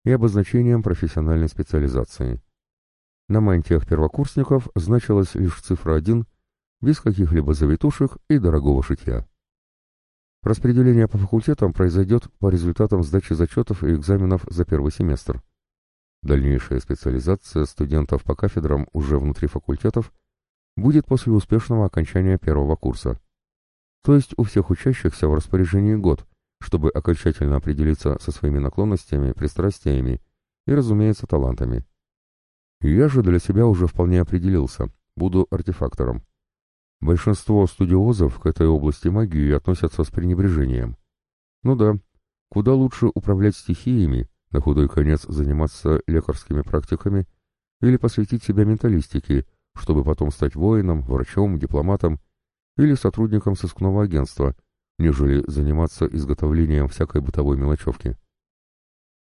и обозначением профессиональной специализации. На мантиях первокурсников значилась лишь цифра 1, без каких-либо завитушек и дорогого шитья. Распределение по факультетам произойдет по результатам сдачи зачетов и экзаменов за первый семестр. Дальнейшая специализация студентов по кафедрам уже внутри факультетов будет после успешного окончания первого курса. То есть у всех учащихся в распоряжении год, чтобы окончательно определиться со своими наклонностями, пристрастиями и, разумеется, талантами. Я же для себя уже вполне определился, буду артефактором. Большинство студиозов к этой области магии относятся с пренебрежением. Ну да, куда лучше управлять стихиями, на худой конец заниматься лекарскими практиками или посвятить себя менталистике, чтобы потом стать воином, врачом, дипломатом или сотрудником сыскного агентства, нежели заниматься изготовлением всякой бытовой мелочевки.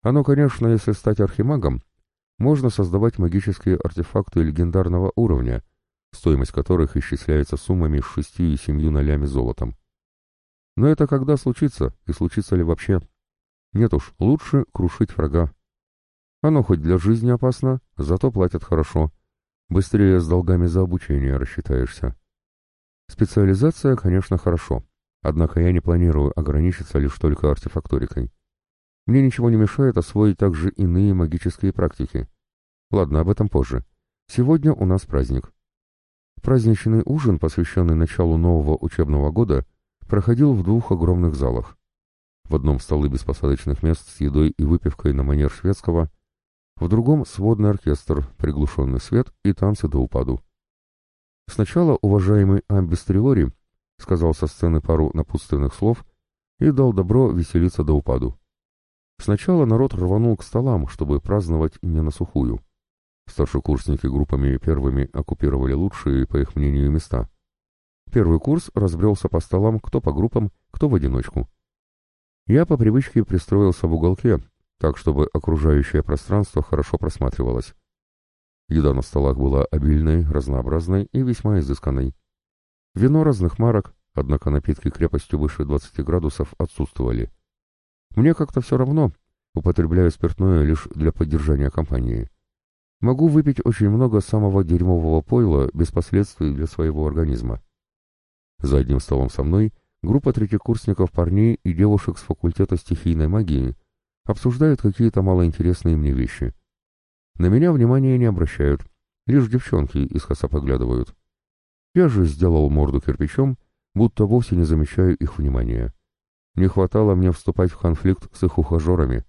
Оно, конечно, если стать архимагом, можно создавать магические артефакты легендарного уровня – стоимость которых исчисляется суммами с шестью и семью нолями золотом. Но это когда случится, и случится ли вообще? Нет уж, лучше крушить врага. Оно хоть для жизни опасно, зато платят хорошо. Быстрее с долгами за обучение рассчитаешься. Специализация, конечно, хорошо, однако я не планирую ограничиться лишь только артефакторикой. Мне ничего не мешает освоить также иные магические практики. Ладно, об этом позже. Сегодня у нас праздник. Праздничный ужин, посвященный началу нового учебного года, проходил в двух огромных залах. В одном столы без посадочных мест с едой и выпивкой на манер шведского, в другом сводный оркестр, приглушенный свет и танцы до упаду. Сначала уважаемый Амбистриори сказал со сцены пару напутственных слов и дал добро веселиться до упаду. Сначала народ рванул к столам, чтобы праздновать не на сухую. Старшекурсники группами первыми оккупировали лучшие, по их мнению, места. Первый курс разбрелся по столам кто по группам, кто в одиночку. Я по привычке пристроился в уголке, так чтобы окружающее пространство хорошо просматривалось. Еда на столах была обильной, разнообразной и весьма изысканной. Вино разных марок, однако напитки крепостью выше 20 градусов отсутствовали. Мне как-то все равно, употребляю спиртное лишь для поддержания компании. Могу выпить очень много самого дерьмового пойла без последствий для своего организма. За одним столом со мной группа третьекурсников парней и девушек с факультета стихийной магии обсуждают какие-то малоинтересные мне вещи. На меня внимания не обращают, лишь девчонки искоса поглядывают. Я же сделал морду кирпичом, будто вовсе не замечаю их внимания. Не хватало мне вступать в конфликт с их ухажерами.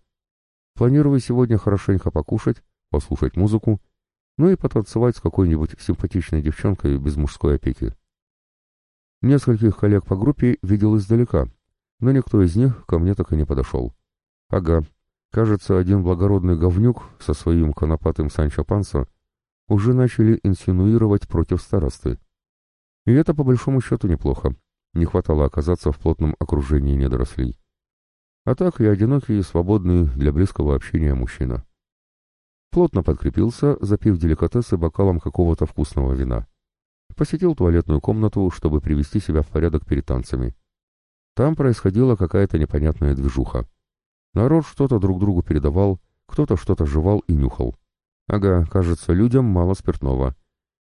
Планирую сегодня хорошенько покушать, послушать музыку, ну и потанцевать с какой-нибудь симпатичной девчонкой без мужской опеки. Нескольких коллег по группе видел издалека, но никто из них ко мне так и не подошел. Ага, кажется, один благородный говнюк со своим конопатым Санчо Пансо уже начали инсинуировать против старосты. И это по большому счету неплохо. Не хватало оказаться в плотном окружении недорослей. А так и одинокий и свободный для близкого общения мужчина. Плотно подкрепился, запив деликатесы бокалом какого-то вкусного вина. Посетил туалетную комнату, чтобы привести себя в порядок перед танцами. Там происходила какая-то непонятная движуха. Народ что-то друг другу передавал, кто-то что-то жевал и нюхал. Ага, кажется, людям мало спиртного.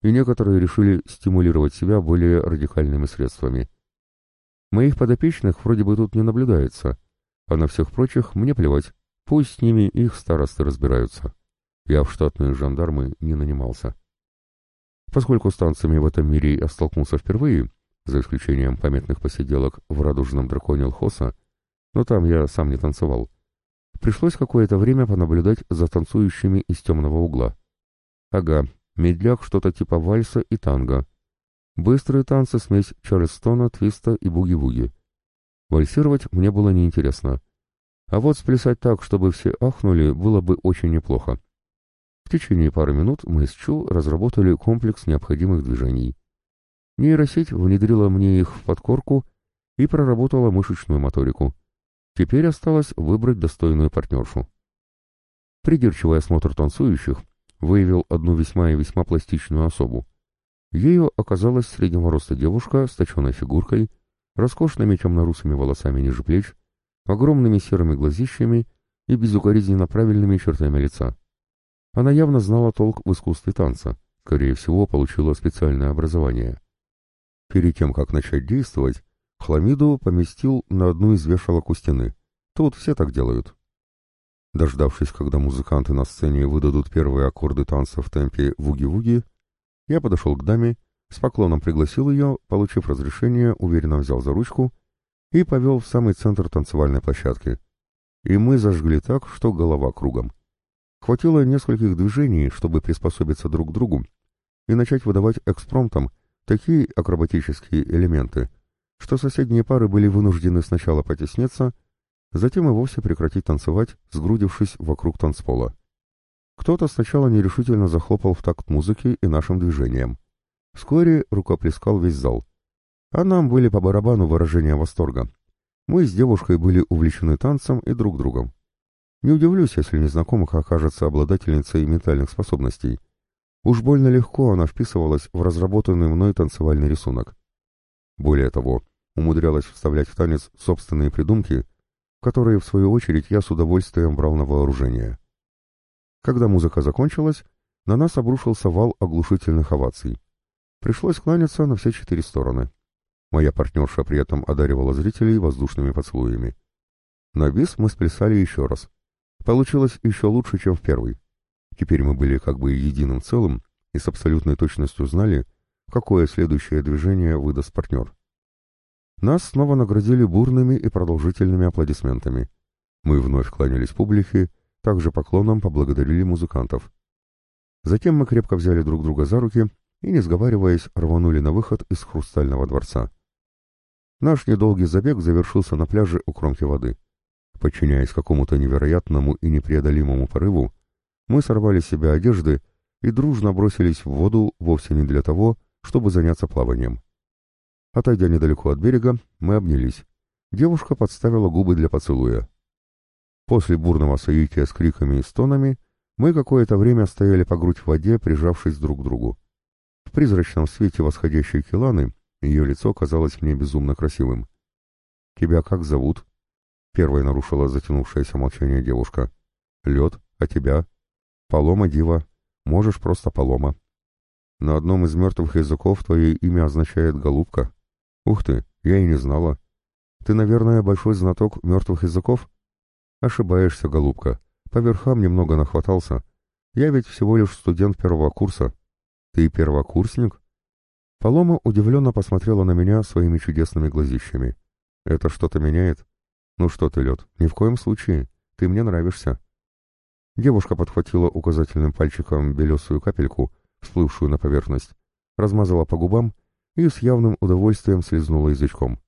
И некоторые решили стимулировать себя более радикальными средствами. Моих подопечных вроде бы тут не наблюдается, а на всех прочих мне плевать, пусть с ними их старосты разбираются. Я в штатные жандармы не нанимался. Поскольку с танцами в этом мире я столкнулся впервые, за исключением памятных посиделок в радужном драконе Лхоса, но там я сам не танцевал, пришлось какое-то время понаблюдать за танцующими из темного угла. Ага, медляк что-то типа вальса и танго. Быстрые танцы смесь чарльстона, твиста и буги-буги. Вальсировать мне было неинтересно. А вот сплясать так, чтобы все ахнули, было бы очень неплохо. В течение пары минут мы с Чу разработали комплекс необходимых движений. Нейросеть внедрила мне их в подкорку и проработала мышечную моторику. Теперь осталось выбрать достойную партнершу. Придирчивый осмотр танцующих выявил одну весьма и весьма пластичную особу. Ею оказалась среднего роста девушка с точенной фигуркой, роскошными темно-русыми волосами ниже плеч, огромными серыми глазищами и безукоризненно правильными чертами лица. Она явно знала толк в искусстве танца, скорее всего, получила специальное образование. Перед тем, как начать действовать, хламиду поместил на одну из вешалок у стены. Тут все так делают. Дождавшись, когда музыканты на сцене выдадут первые аккорды танца в темпе вуги-вуги, я подошел к даме, с поклоном пригласил ее, получив разрешение, уверенно взял за ручку и повел в самый центр танцевальной площадки. И мы зажгли так, что голова кругом. Хватило нескольких движений, чтобы приспособиться друг к другу и начать выдавать экспромтом такие акробатические элементы, что соседние пары были вынуждены сначала потесниться, затем и вовсе прекратить танцевать, сгрудившись вокруг танцпола. Кто-то сначала нерешительно захлопал в такт музыки и нашим движениям. Вскоре рукоплескал весь зал. А нам были по барабану выражения восторга. Мы с девушкой были увлечены танцем и друг другом. Не удивлюсь, если незнакомых окажется обладательницей ментальных способностей. Уж больно легко она вписывалась в разработанный мной танцевальный рисунок. Более того, умудрялась вставлять в танец собственные придумки, которые, в свою очередь, я с удовольствием брал на вооружение. Когда музыка закончилась, на нас обрушился вал оглушительных оваций. Пришлось кланяться на все четыре стороны. Моя партнерша при этом одаривала зрителей воздушными поцелуями. На бис мы сплясали еще раз. Получилось еще лучше, чем в первый. Теперь мы были как бы единым целым и с абсолютной точностью знали, какое следующее движение выдаст партнер. Нас снова наградили бурными и продолжительными аплодисментами. Мы вновь кланялись публике, также поклоном поблагодарили музыкантов. Затем мы крепко взяли друг друга за руки и, не сговариваясь, рванули на выход из Хрустального дворца. Наш недолгий забег завершился на пляже у кромки воды. Подчиняясь какому-то невероятному и непреодолимому порыву, мы сорвали с себя одежды и дружно бросились в воду вовсе не для того, чтобы заняться плаванием. Отойдя недалеко от берега, мы обнялись. Девушка подставила губы для поцелуя. После бурного соития с криками и стонами мы какое-то время стояли по грудь в воде, прижавшись друг к другу. В призрачном свете восходящей Киланы ее лицо казалось мне безумно красивым. «Тебя как зовут?» Первой нарушила затянувшееся молчание девушка. «Лед, а тебя?» «Полома Дива. Можешь просто Полома». «На одном из мертвых языков твое имя означает «голубка». Ух ты, я и не знала. Ты, наверное, большой знаток мертвых языков?» «Ошибаешься, голубка. По верхам немного нахватался. Я ведь всего лишь студент первого курса». «Ты первокурсник?» Полома удивленно посмотрела на меня своими чудесными глазищами. «Это что-то меняет?» «Ну что ты, Лед, ни в коем случае. Ты мне нравишься». Девушка подхватила указательным пальчиком белесую капельку, всплывшую на поверхность, размазала по губам и с явным удовольствием слезнула язычком.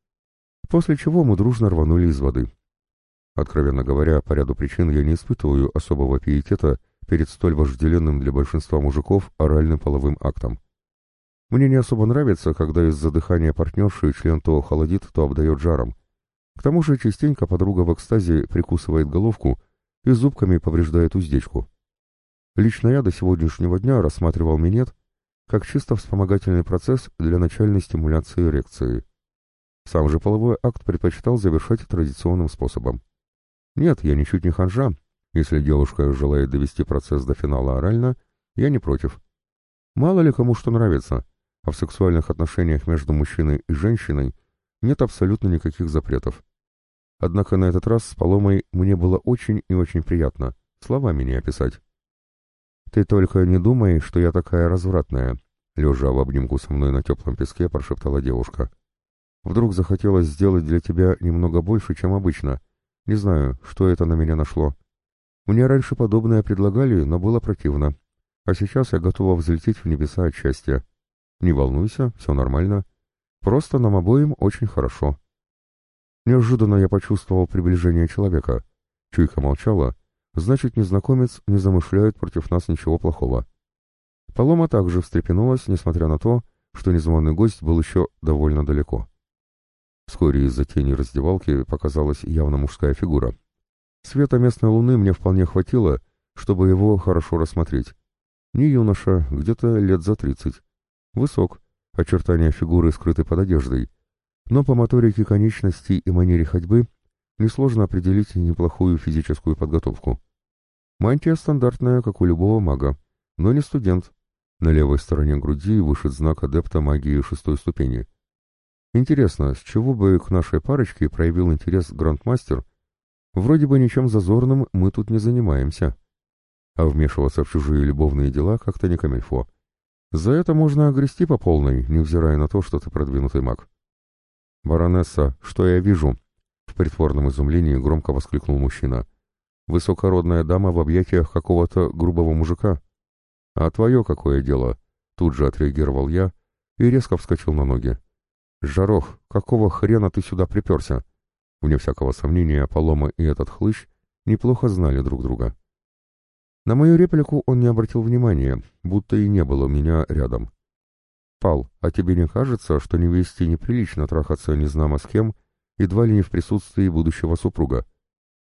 После чего мы дружно рванули из воды. Откровенно говоря, по ряду причин я не испытываю особого пиетета перед столь вожделенным для большинства мужиков оральным половым актом. Мне не особо нравится, когда из-за дыхания партнерши член то холодит, то обдает жаром, к тому же частенько подруга в экстазе прикусывает головку и зубками повреждает уздечку. Лично я до сегодняшнего дня рассматривал минет как чисто вспомогательный процесс для начальной стимуляции эрекции. Сам же половой акт предпочитал завершать традиционным способом. Нет, я ничуть не ханжа. Если девушка желает довести процесс до финала орально, я не против. Мало ли кому что нравится, а в сексуальных отношениях между мужчиной и женщиной нет абсолютно никаких запретов. Однако на этот раз с Поломой мне было очень и очень приятно, словами не описать. «Ты только не думай, что я такая развратная», — лежа в обнимку со мной на теплом песке, прошептала девушка. «Вдруг захотелось сделать для тебя немного больше, чем обычно. Не знаю, что это на меня нашло. Мне раньше подобное предлагали, но было противно. А сейчас я готова взлететь в небеса от счастья. Не волнуйся, все нормально. Просто нам обоим очень хорошо». Неожиданно я почувствовал приближение человека. Чуйка молчала, Значит, незнакомец не замышляет против нас ничего плохого. Полома также встрепенулась, несмотря на то, что незваный гость был еще довольно далеко. Вскоре из-за тени раздевалки показалась явно мужская фигура. Света местной луны мне вполне хватило, чтобы его хорошо рассмотреть. Не юноша, где-то лет за тридцать. Высок, очертания фигуры скрыты под одеждой, но по моторике конечностей и манере ходьбы несложно определить неплохую физическую подготовку. Мантия стандартная, как у любого мага, но не студент. На левой стороне груди вышит знак адепта магии шестой ступени. Интересно, с чего бы к нашей парочке проявил интерес грандмастер? Вроде бы ничем зазорным мы тут не занимаемся. А вмешиваться в чужие любовные дела как-то не камельфо. За это можно огрести по полной, невзирая на то, что ты продвинутый маг. «Баронесса, что я вижу?» В притворном изумлении громко воскликнул мужчина. «Высокородная дама в объятиях какого-то грубого мужика». «А твое какое дело?» Тут же отреагировал я и резко вскочил на ноги. «Жарох, какого хрена ты сюда приперся?» Вне всякого сомнения, Полома и этот хлыщ неплохо знали друг друга. На мою реплику он не обратил внимания, будто и не было меня рядом. «Пал, а тебе не кажется, что невесте неприлично трахаться незнамо с кем едва ли не в присутствии будущего супруга.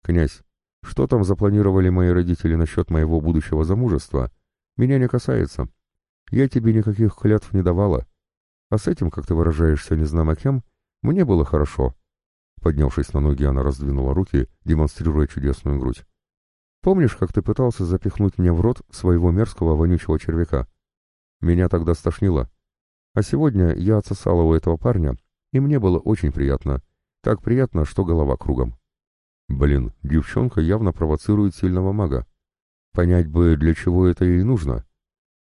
«Князь, что там запланировали мои родители насчет моего будущего замужества? Меня не касается. Я тебе никаких клятв не давала. А с этим, как ты выражаешься, не знамо кем, мне было хорошо». Поднявшись на ноги, она раздвинула руки, демонстрируя чудесную грудь. «Помнишь, как ты пытался запихнуть мне в рот своего мерзкого вонючего червяка? Меня тогда стошнило. А сегодня я отсосала у этого парня, и мне было очень приятно. Так приятно, что голова кругом. Блин, девчонка явно провоцирует сильного мага. Понять бы, для чего это ей нужно.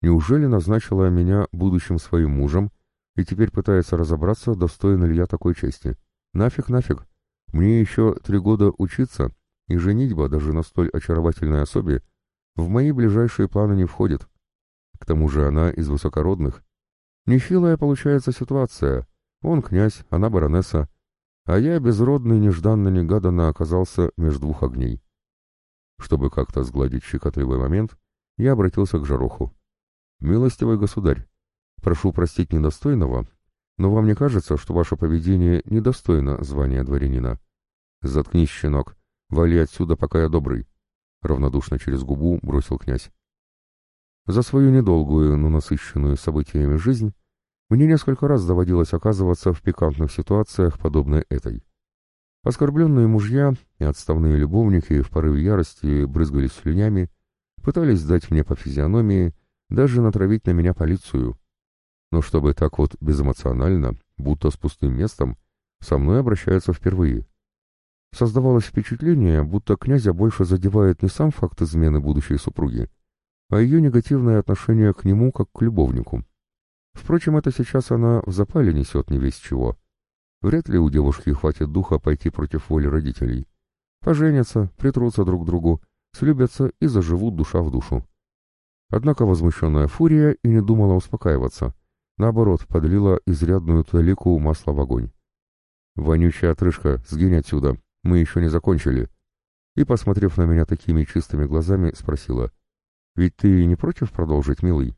Неужели назначила меня будущим своим мужем и теперь пытается разобраться, достоин ли я такой чести? Нафиг, нафиг. Мне еще три года учиться, и женитьба даже на столь очаровательной особе в мои ближайшие планы не входит. К тому же она из высокородных. Нехилая получается ситуация. Он князь, она баронесса а я безродный нежданно-негаданно оказался между двух огней. Чтобы как-то сгладить щекотливый момент, я обратился к Жароху. «Милостивый государь, прошу простить недостойного, но вам не кажется, что ваше поведение недостойно звания дворянина? Заткнись, щенок, вали отсюда, пока я добрый», — равнодушно через губу бросил князь. За свою недолгую, но насыщенную событиями жизнь мне несколько раз доводилось оказываться в пикантных ситуациях, подобной этой. Оскорбленные мужья и отставные любовники в порыве ярости брызгались слюнями, пытались дать мне по физиономии, даже натравить на меня полицию. Но чтобы так вот безэмоционально, будто с пустым местом, со мной обращаются впервые. Создавалось впечатление, будто князя больше задевает не сам факт измены будущей супруги, а ее негативное отношение к нему как к любовнику. Впрочем, это сейчас она в запале несет не весь чего. Вряд ли у девушки хватит духа пойти против воли родителей. Поженятся, притрутся друг к другу, слюбятся и заживут душа в душу. Однако возмущенная фурия и не думала успокаиваться. Наоборот, подлила изрядную талику масла в огонь. «Вонючая отрыжка, сгинь отсюда, мы еще не закончили». И, посмотрев на меня такими чистыми глазами, спросила, «Ведь ты не против продолжить, милый?»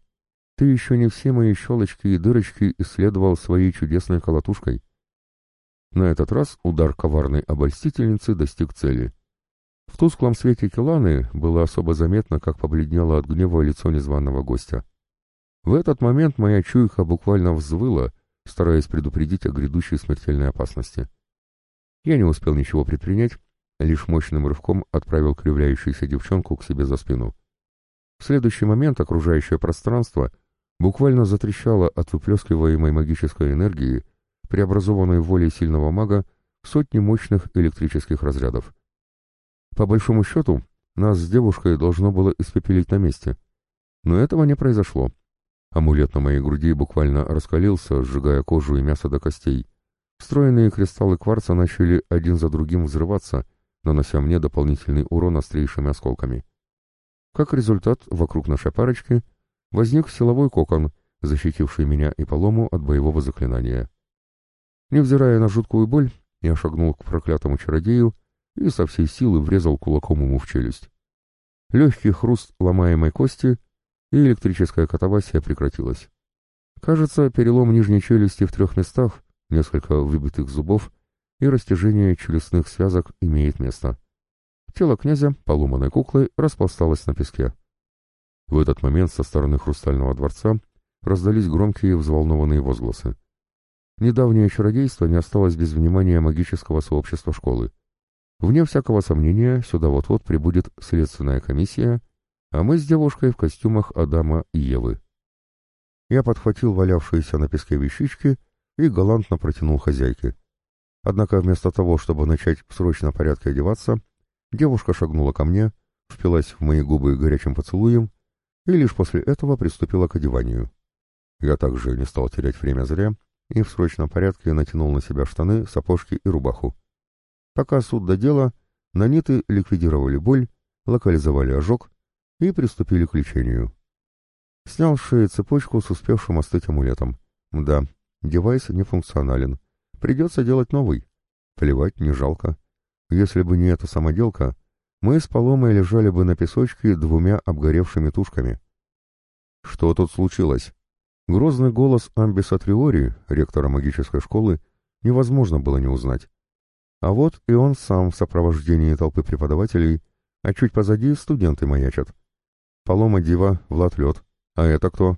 Ты еще не все мои щелочки и дырочки исследовал своей чудесной колотушкой. На этот раз удар коварной обольстительницы достиг цели. В тусклом свете Келаны было особо заметно, как побледнело от гнева лицо незваного гостя. В этот момент моя чуйка буквально взвыла, стараясь предупредить о грядущей смертельной опасности. Я не успел ничего предпринять, лишь мощным рывком отправил кривляющуюся девчонку к себе за спину. В следующий момент окружающее пространство буквально затрещало от выплескиваемой магической энергии, преобразованной волей сильного мага в сотни мощных электрических разрядов. По большому счету, нас с девушкой должно было испепелить на месте. Но этого не произошло. Амулет на моей груди буквально раскалился, сжигая кожу и мясо до костей. Встроенные кристаллы кварца начали один за другим взрываться, нанося мне дополнительный урон острейшими осколками. Как результат, вокруг нашей парочки возник силовой кокон, защитивший меня и полому от боевого заклинания. Невзирая на жуткую боль, я шагнул к проклятому чародею и со всей силы врезал кулаком ему в челюсть. Легкий хруст ломаемой кости, и электрическая катавасия прекратилась. Кажется, перелом нижней челюсти в трех местах, несколько выбитых зубов и растяжение челюстных связок имеет место. Тело князя, поломанной куклой, распласталось на песке. В этот момент со стороны Хрустального дворца раздались громкие взволнованные возгласы. Недавнее чародейство не осталось без внимания магического сообщества школы. Вне всякого сомнения, сюда вот-вот прибудет следственная комиссия, а мы с девушкой в костюмах Адама и Евы. Я подхватил валявшиеся на песке вещички и галантно протянул хозяйке. Однако вместо того, чтобы начать в срочном порядке одеваться, девушка шагнула ко мне, впилась в мои губы горячим поцелуем и лишь после этого приступила к одеванию. Я также не стал терять время зря и в срочном порядке натянул на себя штаны, сапожки и рубаху. Пока суд до дела, наниты ликвидировали боль, локализовали ожог и приступили к лечению. Снял с шеи цепочку с успевшим остыть амулетом. Да, девайс не функционален. Придется делать новый. Плевать не жалко. Если бы не эта самоделка, мы с Поломой лежали бы на песочке двумя обгоревшими тушками. Что тут случилось? Грозный голос Амбиса Триори, ректора магической школы, невозможно было не узнать. А вот и он сам в сопровождении толпы преподавателей, а чуть позади студенты маячат. Полома Дива, Влад Лед. А это кто?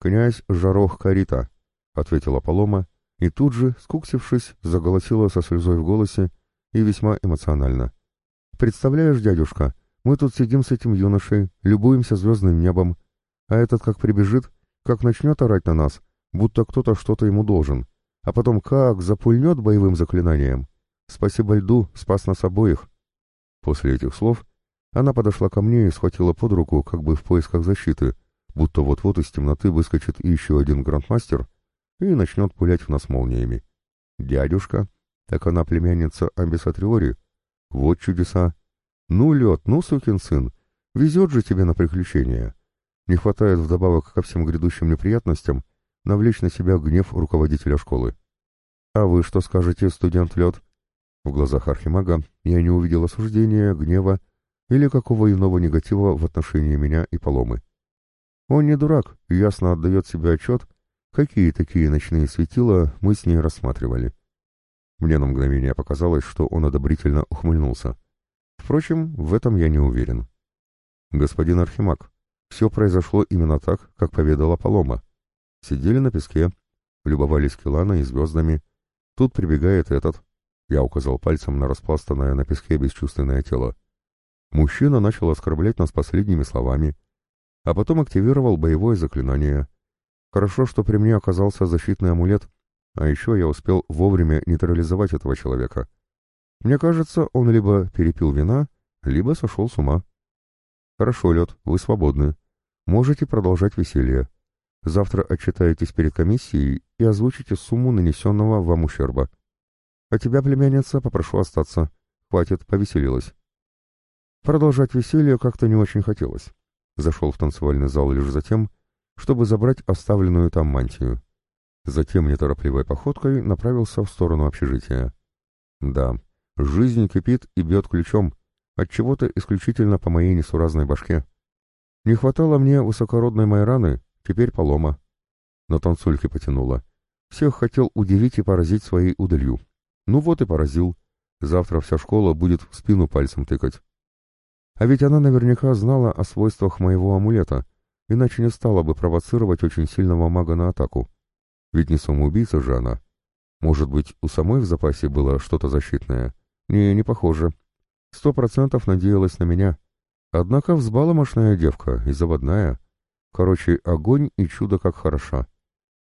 Князь Жарох Карита, ответила Полома, и тут же, скуксившись, заголосила со слезой в голосе и весьма эмоционально. «Представляешь, дядюшка, мы тут сидим с этим юношей, любуемся звездным небом, а этот как прибежит, как начнет орать на нас, будто кто-то что-то ему должен, а потом как запульнет боевым заклинанием. Спасибо льду, спас нас обоих». После этих слов она подошла ко мне и схватила под руку, как бы в поисках защиты, будто вот-вот из темноты выскочит еще один грандмастер и начнет пулять в нас молниями. «Дядюшка? Так она племянница Амбисатриори? Вот чудеса! Ну, лед, ну, сукин сын, везет же тебе на приключения!» Не хватает вдобавок ко всем грядущим неприятностям навлечь на себя гнев руководителя школы. «А вы что скажете, студент Лед?» В глазах Архимага я не увидел осуждения, гнева или какого иного негатива в отношении меня и Поломы. Он не дурак ясно отдает себе отчет, какие такие ночные светила мы с ней рассматривали. Мне на мгновение показалось, что он одобрительно ухмыльнулся. Впрочем, в этом я не уверен. Господин Архимаг, все произошло именно так, как поведала Полома. Сидели на песке, любовались Келаной и звездами. Тут прибегает этот. Я указал пальцем на распластанное на песке бесчувственное тело. Мужчина начал оскорблять нас последними словами, а потом активировал боевое заклинание. Хорошо, что при мне оказался защитный амулет, а еще я успел вовремя нейтрализовать этого человека. Мне кажется, он либо перепил вина, либо сошел с ума. Хорошо, Лед, вы свободны. Можете продолжать веселье. Завтра отчитаетесь перед комиссией и озвучите сумму нанесенного вам ущерба. А тебя, племянница, попрошу остаться. Хватит, повеселилась. Продолжать веселье как-то не очень хотелось. Зашел в танцевальный зал лишь за тем, чтобы забрать оставленную там мантию. Затем неторопливой походкой направился в сторону общежития. Да, жизнь кипит и бьет ключом, от чего то исключительно по моей несуразной башке. Не хватало мне высокородной Майраны, теперь полома. На танцульке потянуло. Всех хотел удивить и поразить своей удалью. Ну вот и поразил. Завтра вся школа будет в спину пальцем тыкать. А ведь она наверняка знала о свойствах моего амулета, иначе не стала бы провоцировать очень сильного мага на атаку. Ведь не самоубийца же она. Может быть, у самой в запасе было что-то защитное? Не, не похоже. Сто процентов надеялась на меня. Однако взбаломошная девка и заводная. Короче, огонь и чудо как хороша.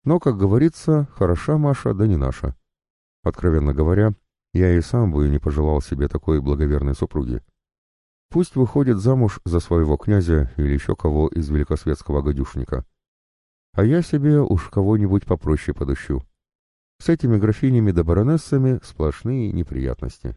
Но, как говорится, хороша Маша, да не наша. Откровенно говоря, я и сам бы не пожелал себе такой благоверной супруги. Пусть выходит замуж за своего князя или еще кого из великосветского гадюшника. А я себе уж кого-нибудь попроще подыщу. С этими графинями да баронессами сплошные неприятности.